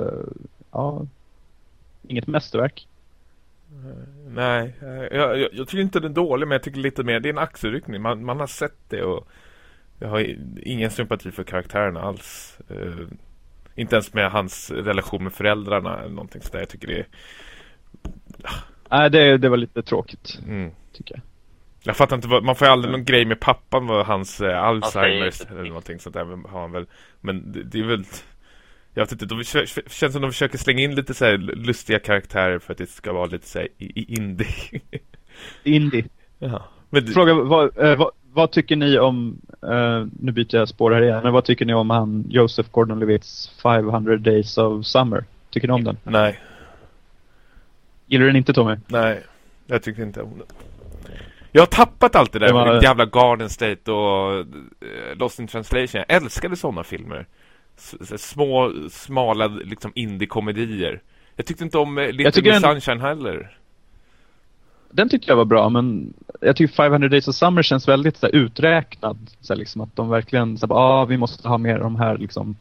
eh, ja, inget mästerverk. Nej, jag, jag, jag tycker inte den är dålig, men jag tycker lite mer, det är en axelryckning. Man, man har sett det och jag har ingen sympati för karaktären alls. Inte ens med hans relation med föräldrarna eller någonting sådär. Jag tycker det är... Nej, det, det var lite tråkigt, Mm. tycker jag. Jag fattar inte, man får ju aldrig någon grej med pappan vad hans eh, Alzheimers inte eller någonting sånt där har han väl. Men det, det är väl jag vet inte, de försöker, känns som de försöker slänga in lite så här lustiga karaktärer för att det ska vara lite så här i, i indie. Indie. (laughs) ja. Men, Fråga, vad, eh, vad, vad tycker ni om, eh, nu byter jag spår här igen, men vad tycker ni om han Joseph Gordon-Levitts 500 Days of Summer? Tycker ni om den? nej, Gillar du den inte Tommy? nej, jag tycker inte om det. Jag har tappat allt det där Det var- med jävla Garden State och eh, Lost in Translation. Jag älskade sådana filmer. S små, smala liksom indie-komedier. Jag tyckte inte om eh, Little Miss den- Sunshine heller. Den tyckte jag var bra, men jag tycker 500 Days of Summer känns väldigt så här, uträknad. Så här, liksom, att de verkligen så här, ah, vi måste ha av de här liksom,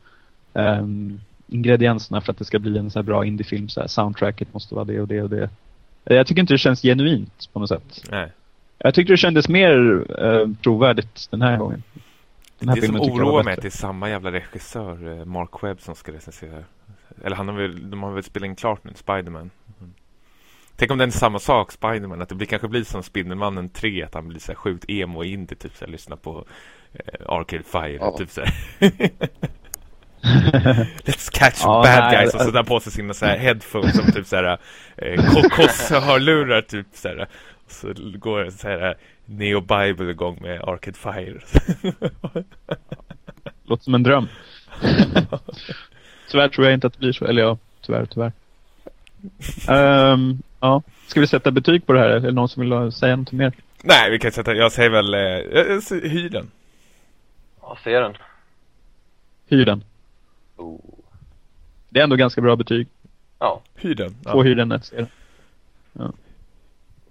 ehm, ingredienserna för att det ska bli en så här bra indiefilm. Så här, soundtracket måste vara det och det och det. Jag tycker inte det känns genuint på något sätt. Nej. Jag tycker det kändes mer eh, trovärdigt den här gången. Den här Det som oroar mig är att det är samma jävla regissör, eh, Mark Webb, som ska recensera. Eller han har väl, de har väl spelat in klart nu, Spiderman. Tänk om den är samma sak, Spiderman, att det blir, kanske blir som Spindelmannen 3, att han blir så här sjukt emo och indie, typ så här, lyssna på eh, Arcade Fire, Ja. typ så här. (laughs) Let's catch Ja, bad nej, guys och så där på sig sina så här headphones som typ så här eh, koss-hörlurar typ så här. Och så går så här Neo Bible igång med Arcade Fire. (laughs) Låter som en dröm. (laughs) tyvärr tror jag inte att det blir så. Eller ja, tyvärr, tyvärr. Ehm, ja. Ska vi sätta betyg på det här? Är det någon som vill säga något mer? Nej, vi kan sätta, jag säger väl, eh, jag- jag säger hyr den. Ja, ser den. Hyr den. Oh. Det är ändå ganska bra betyg. Ja. Hyr den. Två Ja. hyr den, ett ser den.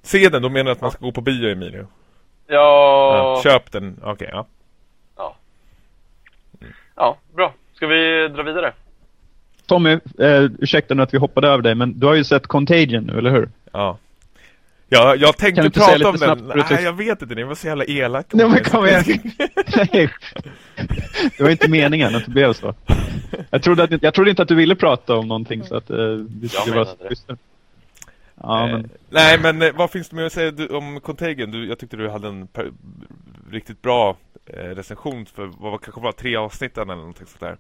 Se den, då menar du att man ska gå på bio, Emilio? Ja, Ja. köp den, okej, ja. ja. Ja, bra. Ska vi dra vidare? Tommy, eh, ursäkta nu att vi hoppade över dig, men du har ju sett Contagion nu, eller hur? Ja. Ja, jag Kan tänkte prata om lite den. Nej, jag vet inte, det var så jävla elak. Nej men kom igen. (laughs) Nej. Det var inte meningen att det blev så. Jag trodde, att, jag trodde inte att du ville prata om någonting så att eh, vi skulle vara tysta. Ja, Eh, men Nej, men eh, vad finns det mer att säga du, om Contagion? Du, jag tyckte du hade en riktigt bra eh, recension för vad kanske var tre avsnitt eller någonting sånt där.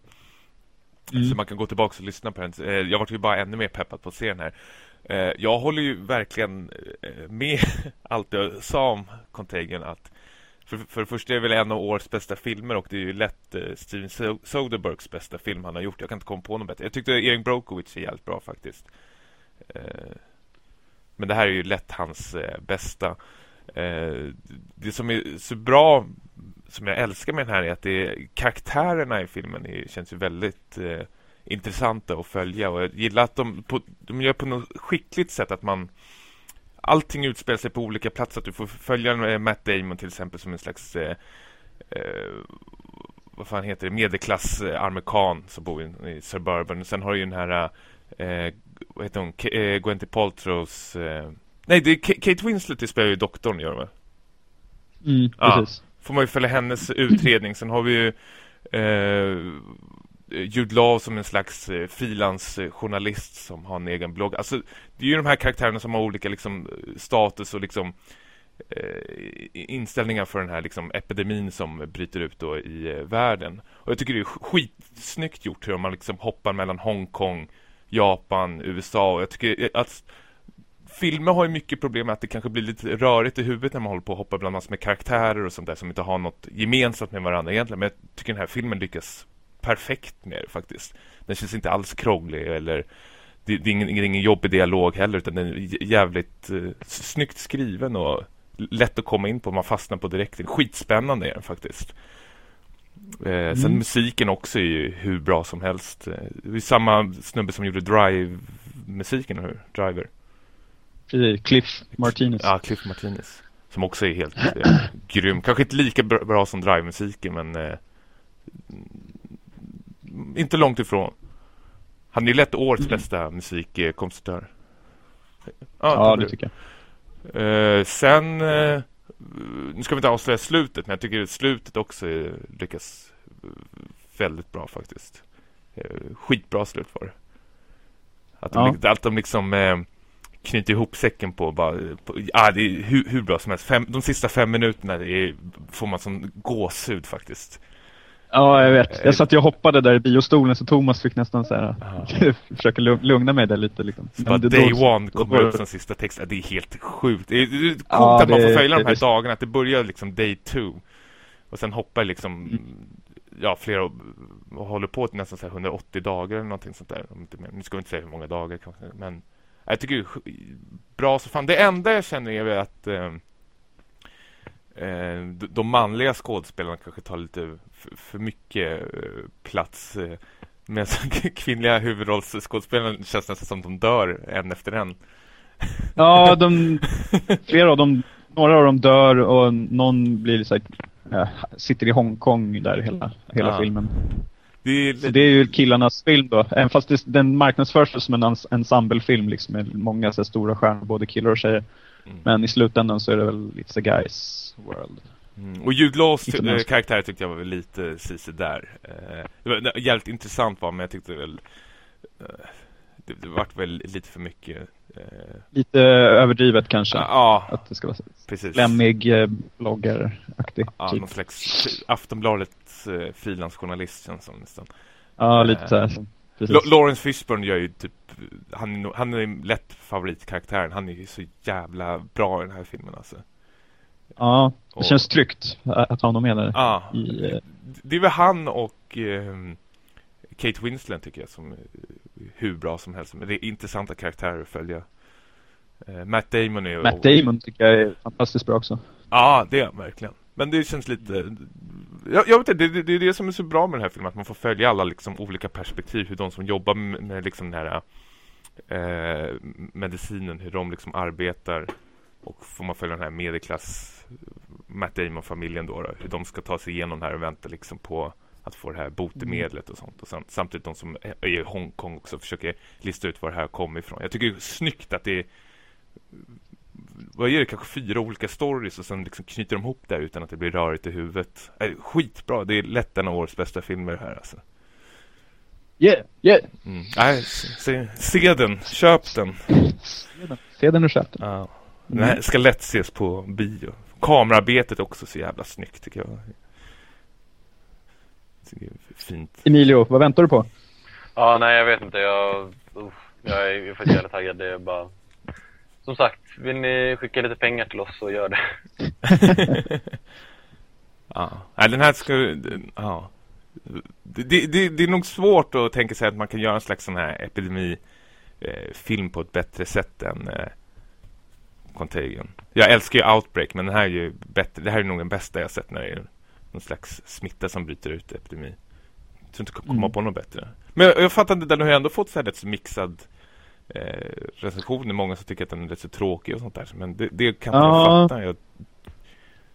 Mm. Så man kan gå tillbaka och lyssna på den. Eh, jag var ju bara ännu mer peppad på att se den här. Eh, jag håller ju verkligen eh, med (laughs) allt jag sa om Contagion. Att för, för det första är det väl en av årets bästa filmer och det är ju lätt Steven Soderbergs bästa film han har gjort. Jag kan inte komma på något bättre. Jag tyckte Erik Brokowicz är jävligt bra faktiskt. Men det här är ju lätt hans bästa. Det som är så bra som jag älskar med den här är att det är, karaktärerna i filmen är, känns ju väldigt eh, intressanta att följa. Och jag gillar att de, på, de gör på något skickligt sätt att man allting utspelar sig på olika platser. Att du får följa Matt Damon till exempel som en slags eh, eh, vad fan heter det? Medelklass eh, amerikan som bor i, i suburban. Och sen har du ju den här eh, vad heter hon? K eh, Gwente Paltrows nej det är Kate Winslet spelar ju doktorn gör va? Mm, precis. Får man ju följa hennes utredning sen har vi ju eh, Jude Law som en slags eh, frilansjournalist som har en egen blogg. Alltså det är ju de här karaktärerna som har olika liksom status och liksom eh, inställningar för den här liksom epidemin som bryter ut då i eh, världen. Och jag tycker det är skitsnyggt gjort hur man liksom hoppar mellan Hongkong, Japan, USA och jag tycker att filmer har ju mycket problem med att det kanske blir lite rörigt i huvudet när man håller på att hoppa bland massor med karaktärer och sånt där som inte har något gemensamt med varandra egentligen. Men jag tycker den här filmen lyckas perfekt med det faktiskt. Den känns inte alls krånglig eller det, det är ingen, ingen jobbig dialog heller utan den är jävligt eh, snyggt skriven och lätt att komma in på. Man fastnar på direkt. Skitspännande är den faktiskt. Eh, mm. Sen musiken också är ju hur bra som helst. Eh, det är samma snubbe som gjorde Drive-musiken, hur? Driver. Precis, Cliff Martinez. Ja, Cliff Martinez. Som också är helt eh, (clears throat) grym. Kanske inte lika bra som Drive-musiken, men eh, inte långt ifrån. Han är ju lätt årets mm. bästa musikkompositör. Ja, ja det tycker jag. Eh, sen, eh, nu ska vi inte avslöja slutet, men jag tycker slutet också är, lyckas väldigt bra faktiskt. Eh, skitbra slut var det. Att de, ja. att de liksom eh, knyter ihop säcken på bara, på, ah, det är hur, hur bra som helst. Fem, de sista fem minuterna är, får man som gåshud faktiskt. Ja, jag vet. Jag satt och hoppade där i biostolen så Thomas fick nästan så här, (laughs) försöka lugna mig där lite. Liksom. Bara day då, one kommer ut som sista text. Det är helt sjukt. Det är, det coolt ja, att man får följa de här dagarna. Att det börjar liksom day two. Och sen hoppar liksom mm. ja, flera och håller på till nästan så 180 dagar eller någonting sånt där. Nu ska vi inte säga hur många dagar kanske. Men jag tycker det är bra så fan. Det enda jag känner är att eh, eh, de manliga skådespelarna kanske tar lite för mycket eh, plats. Eh, Medan (laughs) kvinnliga huvudrollsskådespelarna känns nästan som de dör en efter en. (laughs) Ja, de, flera av dem, några av dem dör och någon blir så här, sitter i Hongkong där hela, hela ja. filmen. Det är, så det är ju killarnas film då. Även fast det, den marknadsförs som en ensemblefilm liksom, med många så stora stjärnor, både killar och tjejer. Mm. Men i slutändan så är det väl a Guys World. Mm. Och Jude Laws karaktär tyckte jag var väl lite sisi där. Eh, det var jävligt intressant var men jag tyckte väl eh, det, det vart väl lite för mycket eh... Lite överdrivet kanske. Ja, att det ska vara precis. lämmig eh, bloggaraktig. Ja, typ. någon slags Aftonbladets eh, frilansjournalist känns som nästan. Ja, lite så här. Lawrence Fishburne gör ju typ han, han är lätt favoritkaraktären. Han är ju så jävla bra i den här filmen alltså. Ja, det och, känns tryggt att ha honom med där. Ja, i, eh, det är väl han och eh, Kate Winslet tycker jag som hur bra som helst. Men det är intressanta karaktärer att följa. Eh, Matt Damon är Matt Damon tycker jag är fantastiskt bra också. Ja, det är han verkligen. Men det känns lite... Jag, jag vet inte, det, det, är det som är så bra med den här filmen. Att man får följa alla liksom, olika perspektiv. Hur de som jobbar med, med liksom, den här eh, medicinen, hur de liksom arbetar. Och får man följa den här medelklass Matt Damon-familjen då, då, hur de ska ta sig igenom det här och vänta liksom på att få det här botemedlet och sånt. Och sen, samtidigt de som är i Hongkong också försöker lista ut var det här kommer ifrån. Jag tycker det är snyggt att det är vad är det, kanske fyra olika stories och sen liksom knyter de ihop där utan att det blir rörigt i huvudet. Äh, skitbra, det är lätt en av årets bästa filmer här alltså. Yeah, yeah. Mm. Nej, se, se den, köp den. Se den, se den och köp den. Ja. Den här ska lätt ses på bio. Kamerarbetet också så jävla snyggt tycker jag. Är fint. Emilio, vad väntar du på? Ja, nej jag vet inte. Jag, uh, jag är faktiskt jävligt taggad. Det är bara... Som sagt, vill ni skicka lite pengar till oss så gör det. (laughs) ja, nej, den här ska... Ja. Det, det, det, är nog svårt att tänka sig att man kan göra en slags sån här epidemifilm eh, på ett bättre sätt än eh, Contagion. Jag älskar ju Outbreak men den här är ju bättre. Det här är nog den bästa jag sett när det någon slags smitta som bryter ut epidemi. Jag tror inte jag kommer Mm. på något bättre. Men jag, jag fattar inte, den har ju ändå fått så här rätt så mixad eh, recension. Det är många som tycker att den är rätt så tråkig och sånt där. Men det, det kan inte Ja. jag fatta. Jag,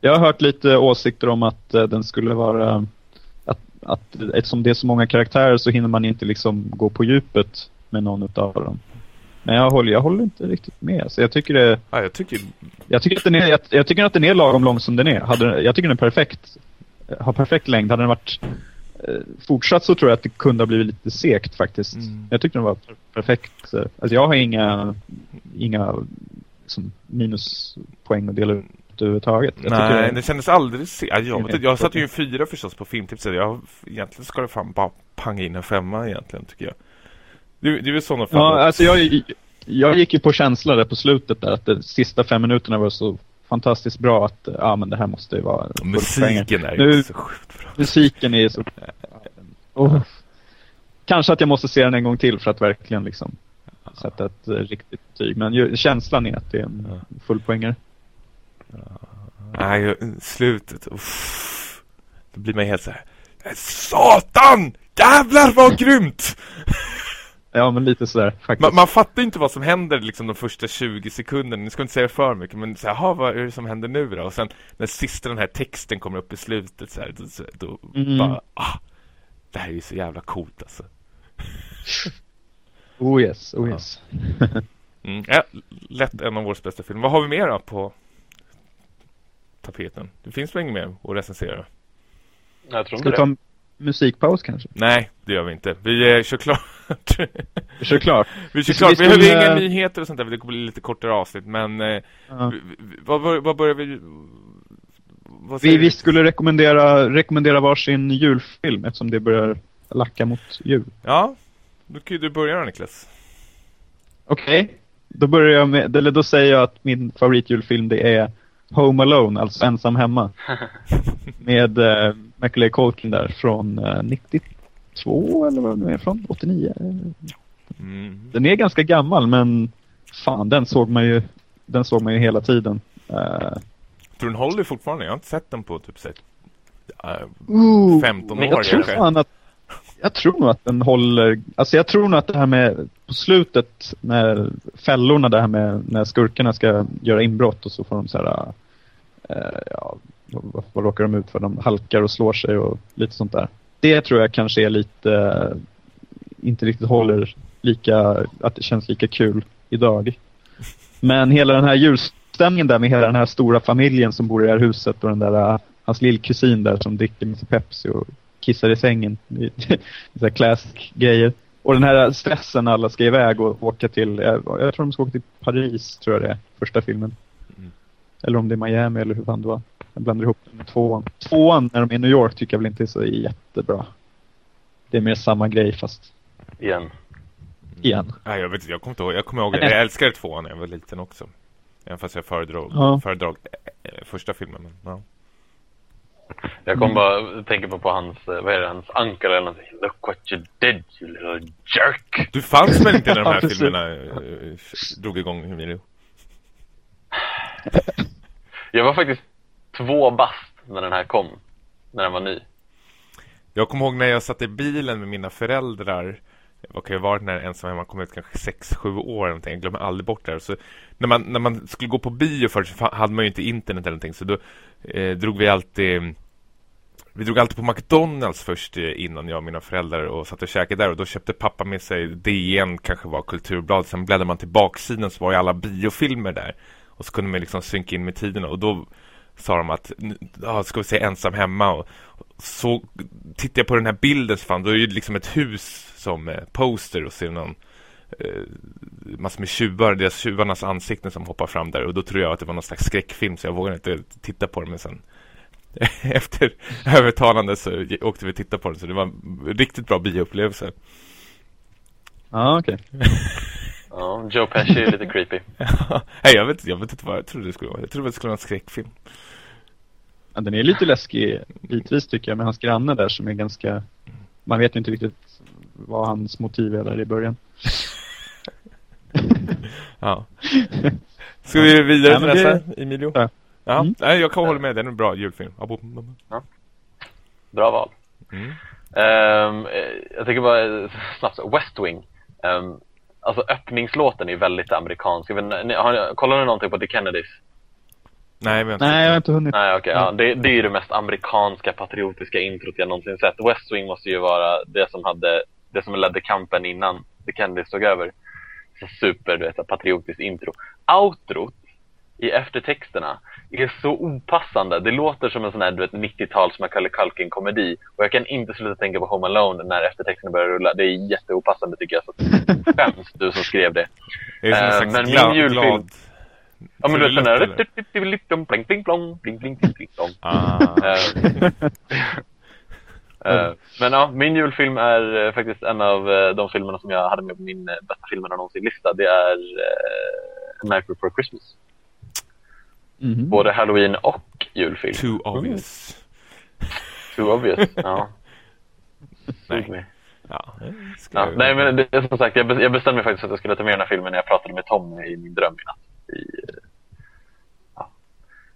Jag har hört lite åsikter om att eh, den skulle vara... Att, att eftersom det är så många karaktärer så hinner man inte liksom gå på djupet med någon utav dem. Men jag håller, jag håller inte riktigt med. Så jag tycker det... ja, jag tycker Jag tycker, att den är, jag, jag tycker att den är lagom lång som den är. Hade, jag tycker den är perfekt. Har perfekt längd. Hade den varit eh, fortsatt så tror jag att det kunde ha blivit lite segt faktiskt. Mm. Jag tyckte den var per- perfekt. Alltså jag har inga, inga som minuspoäng att dela ut överhuvudtaget. Jag Nej, tycker det kändes aldrig se- ja, jag, är jag helt satte ju en fyra förstås på filmtipset. Jag, egentligen ska det fan bara panga in en femma egentligen tycker jag. Det är väl sådana fall. Ja, alltså jag, jag gick ju på känsla där på slutet där att de sista fem minuterna var så fantastiskt bra att ja men det här måste ju vara. Musiken är ju Nu- så sjukt bra. Musiken är så... Oh. Kanske att jag måste se den en gång till för att verkligen liksom sätta ett riktigt betyg. Men ju, känslan är att det är en fullpoängare. Nej, slutet. Uff. Då blir man helt så här. Satan! Jävlar vad grymt! Ja, men lite sådär faktiskt. Man, man fattar inte vad som händer liksom de första 20 sekunderna. Ni ska inte säga för mycket, men så här, "Jaha, vad är det som händer nu då? Och sen när sista den här texten kommer upp i slutet så här, då, så- då Mm. bara, ah, det här är ju så jävla coolt alltså. (laughs) Oh yes, oh yes. (laughs) Mm. Ja, lätt en av årets bästa filmer. Vad har vi mer då på tapeten? Det finns väl inget mer att recensera? Jag tror Ska vi ta en musikpaus kanske? Nej, det gör vi inte. Vi eh, kör klart. Vi kör klart. (laughs) vi kör Vi klart. Vi har skulle- inga nyheter och sånt där. Det kommer bli lite kortare avsnitt. Men eh, vi- vi- vad, vad börjar vi... Vad Vi, vi skulle rekommendera, rekommendera varsin julfilm eftersom det börjar lacka mot jul. Ja, då kan ju du börja Niklas. Okej. Då börjar jag med, eller då säger jag att min favoritjulfilm det är Home Alone, alltså Ensam Hemma. (laughs) med eh, Macaulay Culkin där från eh, 92 eller vad det nu är från, 89. Mm. Den är ganska gammal men fan den såg man ju, den såg man ju hela tiden. Eh, Tror du den håller fortfarande? Jag har inte sett den på typ så äh, Ooh, 15 men år jag tror kanske. fan att jag tror nog att den håller, alltså jag tror nog att det här med på slutet när fällorna det här med när skurkarna ska göra inbrott och så får de så här, eh, ja, vad, vad råkar de ut för? De halkar och slår sig och lite sånt där. Det tror jag kanske är lite, inte riktigt håller lika, att det känns lika kul idag. Men hela den här julstämningen där med hela den här stora familjen som bor i det här huset och den där, äh, hans lillkusin där som dricker med Pepsi och kissar i sängen. (laughs) Det är här classic grejer. Och den här stressen när alla ska iväg och åka till, jag, jag tror de ska åka till Paris, tror jag det är, första filmen. Mm. Eller om det är Miami eller hur fan det var. Jag blandar ihop den med tvåan. Tvåan när de är i New York tycker jag väl inte är så jättebra. Det är mer samma grej fast Igen. igen. Nej, jag vet inte, jag kommer inte ihåg. Jag kommer ihåg, jag älskade tvåan när jag var liten också. Även fast jag föredrog, Ja. föredrog eh, första filmen. Men, ja. Jag kom Mm. bara tänka på, på hans, eh, vad är det, hans uncle eller någonting. Look what you did you little jerk. Du fanns väl inte när de här (laughs) filmerna eh, drog igång Emilio? Jag var faktiskt två bast när den här kom. När den var ny. Jag kommer ihåg när jag satt i bilen med mina föräldrar. Vad kan jag ha när ensam hemma kom ut? Kanske 6-7 år eller någonting. Jag glömmer aldrig bort det här. Så när, man, när man skulle gå på bio först så hade man ju inte internet eller någonting. Så då eh, drog vi alltid... Vi drog alltid på McDonalds först eh, innan jag och mina föräldrar och satt och käkade där. Och då köpte pappa med sig DN, kanske var kulturblad. Sen bläddrade man till baksidan så var ju alla biofilmer där. Och så kunde man liksom synka in med tiderna. Och då sa de att "Nu- ja, ska vi se ensam hemma och så tittar jag på den här bilden så fan, då är ju liksom ett hus som eh, poster och ser någon eh, massor med tjuvar, deras tjuvarnas ansikten som hoppar fram där och då tror jag att det var någon slags skräckfilm så jag vågade inte titta på den men sen (laughs) efter övertalande så åkte vi och tittade på den så det var en riktigt bra bioupplevelse. Ja, okej. (laughs) Ja, Joe Pesci är lite creepy. (laughs) Nej, jag vet, jag vet inte vad jag trodde det skulle vara. Jag trodde det skulle vara en skräckfilm. Ja, den är lite läskig bitvis tycker jag med hans granne där som är ganska, man vet ju inte riktigt vad hans motiv är där i början. (laughs) Ja. Ska vi vidare Ja, till det- nästa, Emilio? Ja. Ja, Mm. nej, jag kan hålla med. Den är en bra julfilm. Ja. Bra val. Mm. Eh, jag tänker bara snabbt, West Wing. Um, alltså öppningslåten är väldigt amerikansk. Vet, ni, har kollar ni någonting på The Kennedys? Nej, men Nej, jag har inte hunnit. Nej, okej. ja, det, det är ju det mest amerikanska patriotiska introt jag någonsin sett. West Wing måste ju vara det som hade det som ledde kampen innan The Kennedys tog över. Så super, du vet, patriotiskt intro. Outrot i eftertexterna är så opassande. Det låter som en sån här du vet, 90-tals Macaulay Culkin-komedi. Och jag kan inte sluta tänka på Home Alone när eftertexterna börjar rulla. Det är jätteopassande tycker jag. Så (laughs) skäms du som skrev det. det är som en Eh, men min julfilm- glad... Ja, men du vet den där... Trudelutt, Bling, bling, blong, bling, bling, bling, bling, blong. Eh, men ja, min julfilm är faktiskt en av de filmerna som jag hade med på min bästa filmerna någonsin-lista. Det är uh, A Night Before Christmas. Mhm. Både Halloween och julfilm. Too obvious. (laughs) Too obvious. Ja. (laughs) Nej. Ja, Ja, nej, men det, är som sagt, jag be- jag bestämde mig faktiskt att jag skulle ta med den här filmen när jag pratade med Tom i min dröm i natt. I, ja.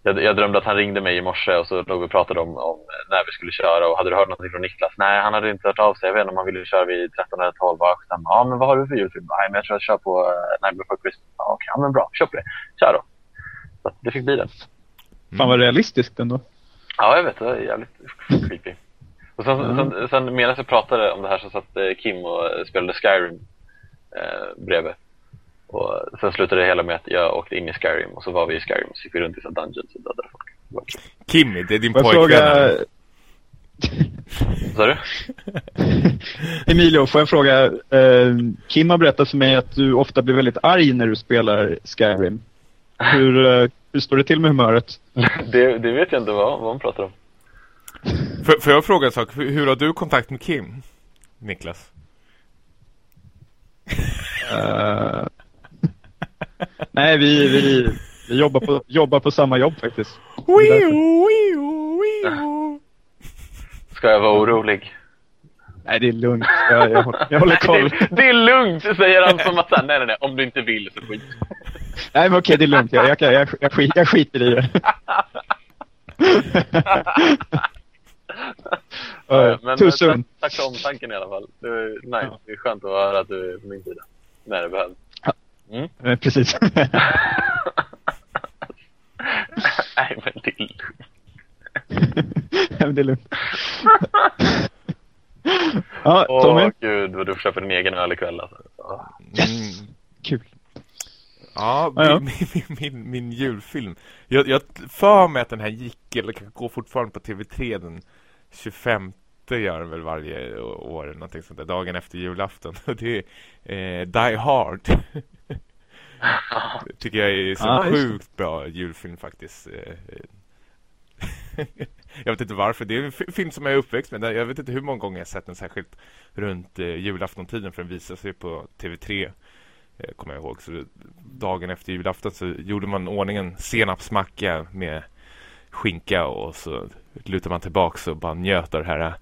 jag, jag drömde att han ringde mig i morse och så låg vi och pratade om, om när vi skulle köra och hade du hört någonting från Niklas? Nej, han hade inte hört av sig. Jag vet inte om han ville köra vid 13 eller 12. Ja, men vad har du för julfilm? Nej, men jag tror jag kör på uh, Night Before Christmas. Ja, okej, ja, men bra. Kör på det. Kör då. Så det fick bli den. Fan vad realistiskt ändå. Ja, jag vet. Det var jävligt creepy. Och sen, Mm. sen, sen medan jag pratade om det här så satt eh, Kim och spelade Skyrim eh, bredvid. Och sen slutade det hela med att jag åkte in i Skyrim och så var vi i Skyrim och så gick vi runt i sådana dungeons och dödade folk. Kimmy, det är din pojkvän. fråga... sa du? (laughs) Emilio, får jag fråga? Eh, Kim har berättat för mig att du ofta blir väldigt arg när du spelar Skyrim. Hur, eh, hur står det till med humöret? (laughs) det, det vet jag inte vad, vad hon pratar om. Får, får jag fråga en sak? Hur, hur har du kontakt med Kim? Niklas? Eh, nej, vi, vi, vi jobbar, på, jobbar på samma jobb faktiskt. Ska jag vara orolig? Nej, det är lugnt. Jag, jag, jag håller koll. det, det är lugnt, säger han som att nej, nej, nej, om du inte vill så skit. Nej, men okej, det är lugnt. Jag, jag, jag, jag, skit, jag skiter i det. Ja, Uh, men, too soon. tack, tack för omtanken i alla fall. Det är, nice. det är skönt att höra att du är på min sida. När det behövs. Eh, Precis. (laughs) (laughs) Nej, men det är lugnt. Nej, men det är lugnt. Ja, Åh Tommy. gud, vad du köper din egen öl ikväll alltså. Åh. Yes! Mm. Kul. Ja, Ja, ja. Min, min, min, min julfilm. Jag, jag för mig att den här gick, eller kanske går fortfarande på TV3 den 25 gör den väl varje år, någonting sånt där, dagen efter julafton. (laughs) Och det är eh, Die Hard. (laughs) Tycker jag är så Ja, det. sjukt bra julfilm faktiskt. (laughs) Jag vet inte varför. Det är en film som jag är uppväxt med. Jag vet inte hur många gånger jag sett den särskilt runt eh, julaftontiden för den visade sig på TV3 eh, kommer jag ihåg. Så dagen efter julafton så gjorde man ordningen senapsmacka med skinka och så lutar man tillbaka och bara njöt av det här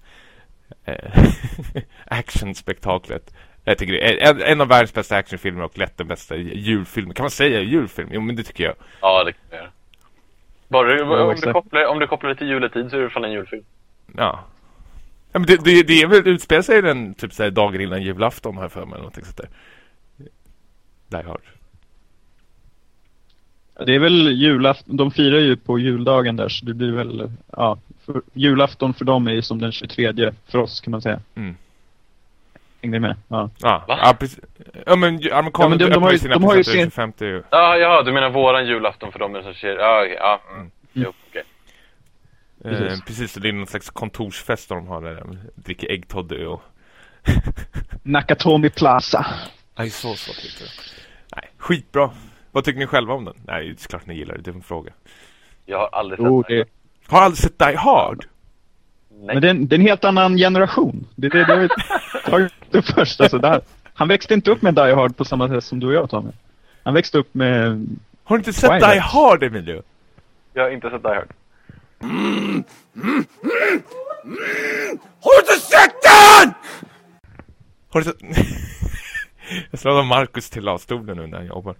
eh, (laughs) actionspektaklet. Jag tycker det är en, en av världens bästa actionfilmer och lätt den bästa julfilmen. Kan man säga julfilm? Jo, men det tycker jag. Ja, det kan jag. Bara, du- om, du kopplar, om du kopplar det till juletid så är det fan en julfilm. Ja. ja men det, det, det är väl utspelar sig den typ så här, dagen innan julafton jag för mig. eller Någonting sånt där. Die Hard. Det är väl julafton. De firar ju på juldagen där, så det blir väl... Ja, för, julafton för dem är ju som den 23 för oss kan man säga. Mm. Hängde med? Ja. Ja, ja precis. Ja, men amerikaner Ja, men de- har ju- sina de har ju sin- 25 ju. Ja, ja, du menar våran julafton för dem som ser... Ja, okej, ja. Mm. Jo, okej. Eh, Precis. precis, så det är någon slags kontorsfest de har där de dricker äggtoddy och... (laughs) Nakatomi Plaza. Nej, så så tyckte jag. Nej, skitbra. Vad tycker ni själva om den? Nej, det är klart ni gillar det. Det är en fråga. Jag har aldrig sett Jo, den. det, Har aldrig sett Die Hard? Nej. men det är, en, det är en helt annan generation. Det är det, det har vi tagit upp först. Alltså, där. Han växte inte upp med Die Hard på samma sätt som du och jag, Tommy. Han växte upp med... Har du inte sett Twilight. Die Hard, Emilio? Jag har inte sett Die Hard. Har du inte sett den? Har du sett... (laughs) jag slår av Marcus till lavstolen nu när jag jobbar.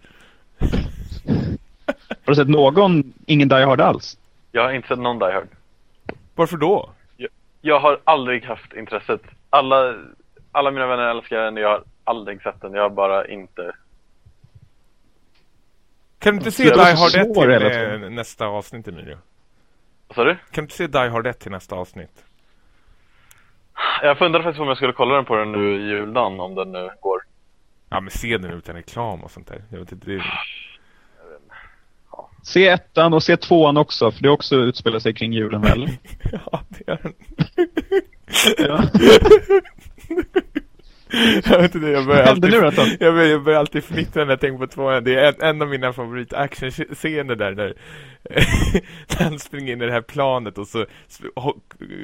Har du sett någon, ingen Die Hard alls? Jag har inte sett någon Die Hard. Varför då? Jag har aldrig haft intresset. Alla, alla mina vänner älskar den, jag har aldrig sett den. Jag har bara inte... Kan du inte se Die Hard 1 svår till hela eh, nästa avsnitt, Emilio? Vad sa du? Kan du inte se Die Hard 1 till nästa avsnitt? Jag funderade faktiskt på om jag skulle kolla den på den nu i juldagen, om den nu går. Ja, men se den utan reklam och sånt där. Jag vet inte, det är... Se ettan och se tvåan också, för det också utspelar sig kring julen väl? (laughs) Ja, det gör den. Ja. (laughs) Jag vet inte, jag börjar alltid, nu jag börjar, jag börjar alltid fnittra när jag tänker på tvåan. Det är en, en av mina favorit actionscener där, där när (laughs) han springer in i det här planet och så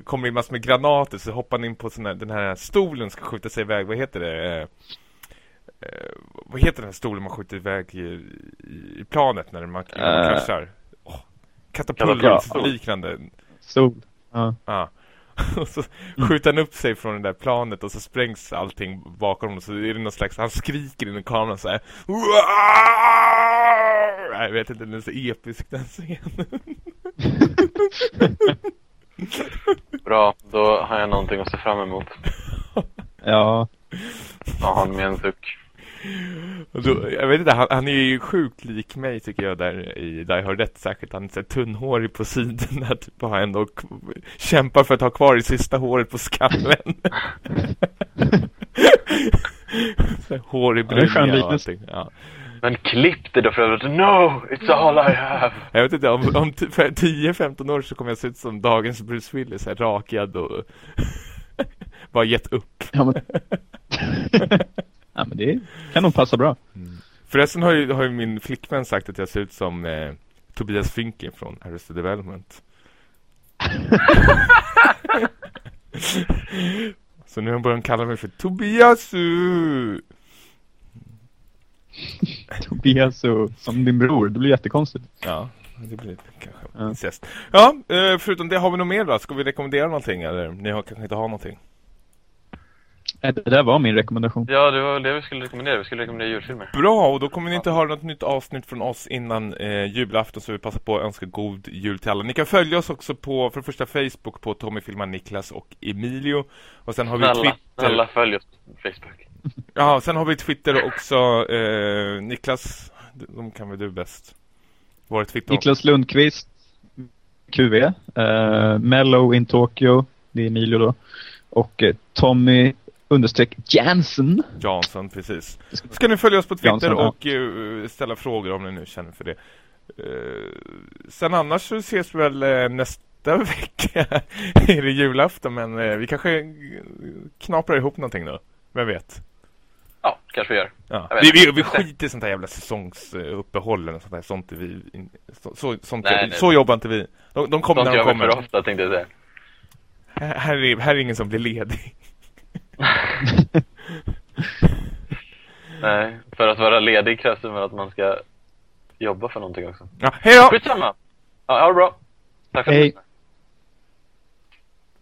kommer in massor med granater så hoppar han in på sån här, den här stolen ska skjuta sig iväg. Vad heter det? Eh, vad heter den här stolen man skjuter iväg i, i, i planet när man, när man Eh. kraschar? Oh, Katapult. Katapult-liknande. Sol. Ja. Ja. (laughs) Och så skjuter han upp sig från det där planet och så sprängs allting bakom honom. Så är det någon slags, han skriker in i kameran så här. Jag vet inte, den är så episk den scenen. (laughs) Bra, då har jag någonting att se fram emot. ja. Ja, han med en suck. Då, jag vet inte, han, han är ju sjukt lik mig tycker jag där i Die Hard 1 särskilt. Han är så tunnhårig på sidorna typ och ändå kämpar för att ha kvar det sista håret på skallen. (laughs) Så här Hår i brynja och allting. Ja. Men klipp det då för att No, it's all I have. Jag vet inte, om, om t- för 10-15 år så kommer jag se ut som dagens Bruce Willis, här rakad och (laughs) bara gett upp. Ja, men... (laughs) ja, men det kan nog passa bra. Förresten har ju, har ju min flickvän sagt att jag ser ut som eh, Tobias Finke från Arrested Development. (laughs) så nu har hon kalla mig för Tobiasu! Tobias och, som din bror. Det blir jättekonstigt. Ja, det blir kanske Ja. incest. Ja, eh, förutom det har vi nog mer då? Ska vi rekommendera någonting eller? Ni har kanske inte har någonting? Det där var min rekommendation. Ja, det var det vi skulle rekommendera. Vi skulle rekommendera julfilmer. Bra, och då kommer ni inte höra något nytt avsnitt från oss innan eh, julafton så vi passar på att önska god jul till alla. Ni kan följa oss också på, för det första Facebook på Tommy Filmar Niklas och Emilio. Och sen har vi Snälla, Twitter. snälla följ oss på Facebook. (laughs) Ja, sen har vi Twitter också. Eh, Niklas, de kan väl du bäst. Var är Twitter? Niklas Lundqvist, QV. Uh, Mellow in Tokyo, det är Emilio då. Och eh, Tommy understreck Jansen. Jansson, precis. Ska ni följa oss på Twitter Jansson, ja. och eh, ställa frågor om ni nu känner för det. Eh, sen annars så ses vi väl eh, nästa (laughs) vecka. är det julafton, men eh, vi kanske knaprar ihop någonting då. Vem vet? Ja, kanske vi gör. Ja. Vi, vi, vi skiter i sånt här jävla säsongsuppehåll eller sånt där. Sånt vi, så, så, sånt, Nej, nej. så jobbar inte vi. De, de kommer Sånt när de gör vi för kommer. ofta tänkte jag säga. Här, här, är, här är ingen som blir ledig. (laughs) Nej, för att vara ledig krävs det väl att man ska jobba för någonting också. Ja, hej då! Skitsamma! Ja, ha det bra! Tack för att du Hej. lyssnade.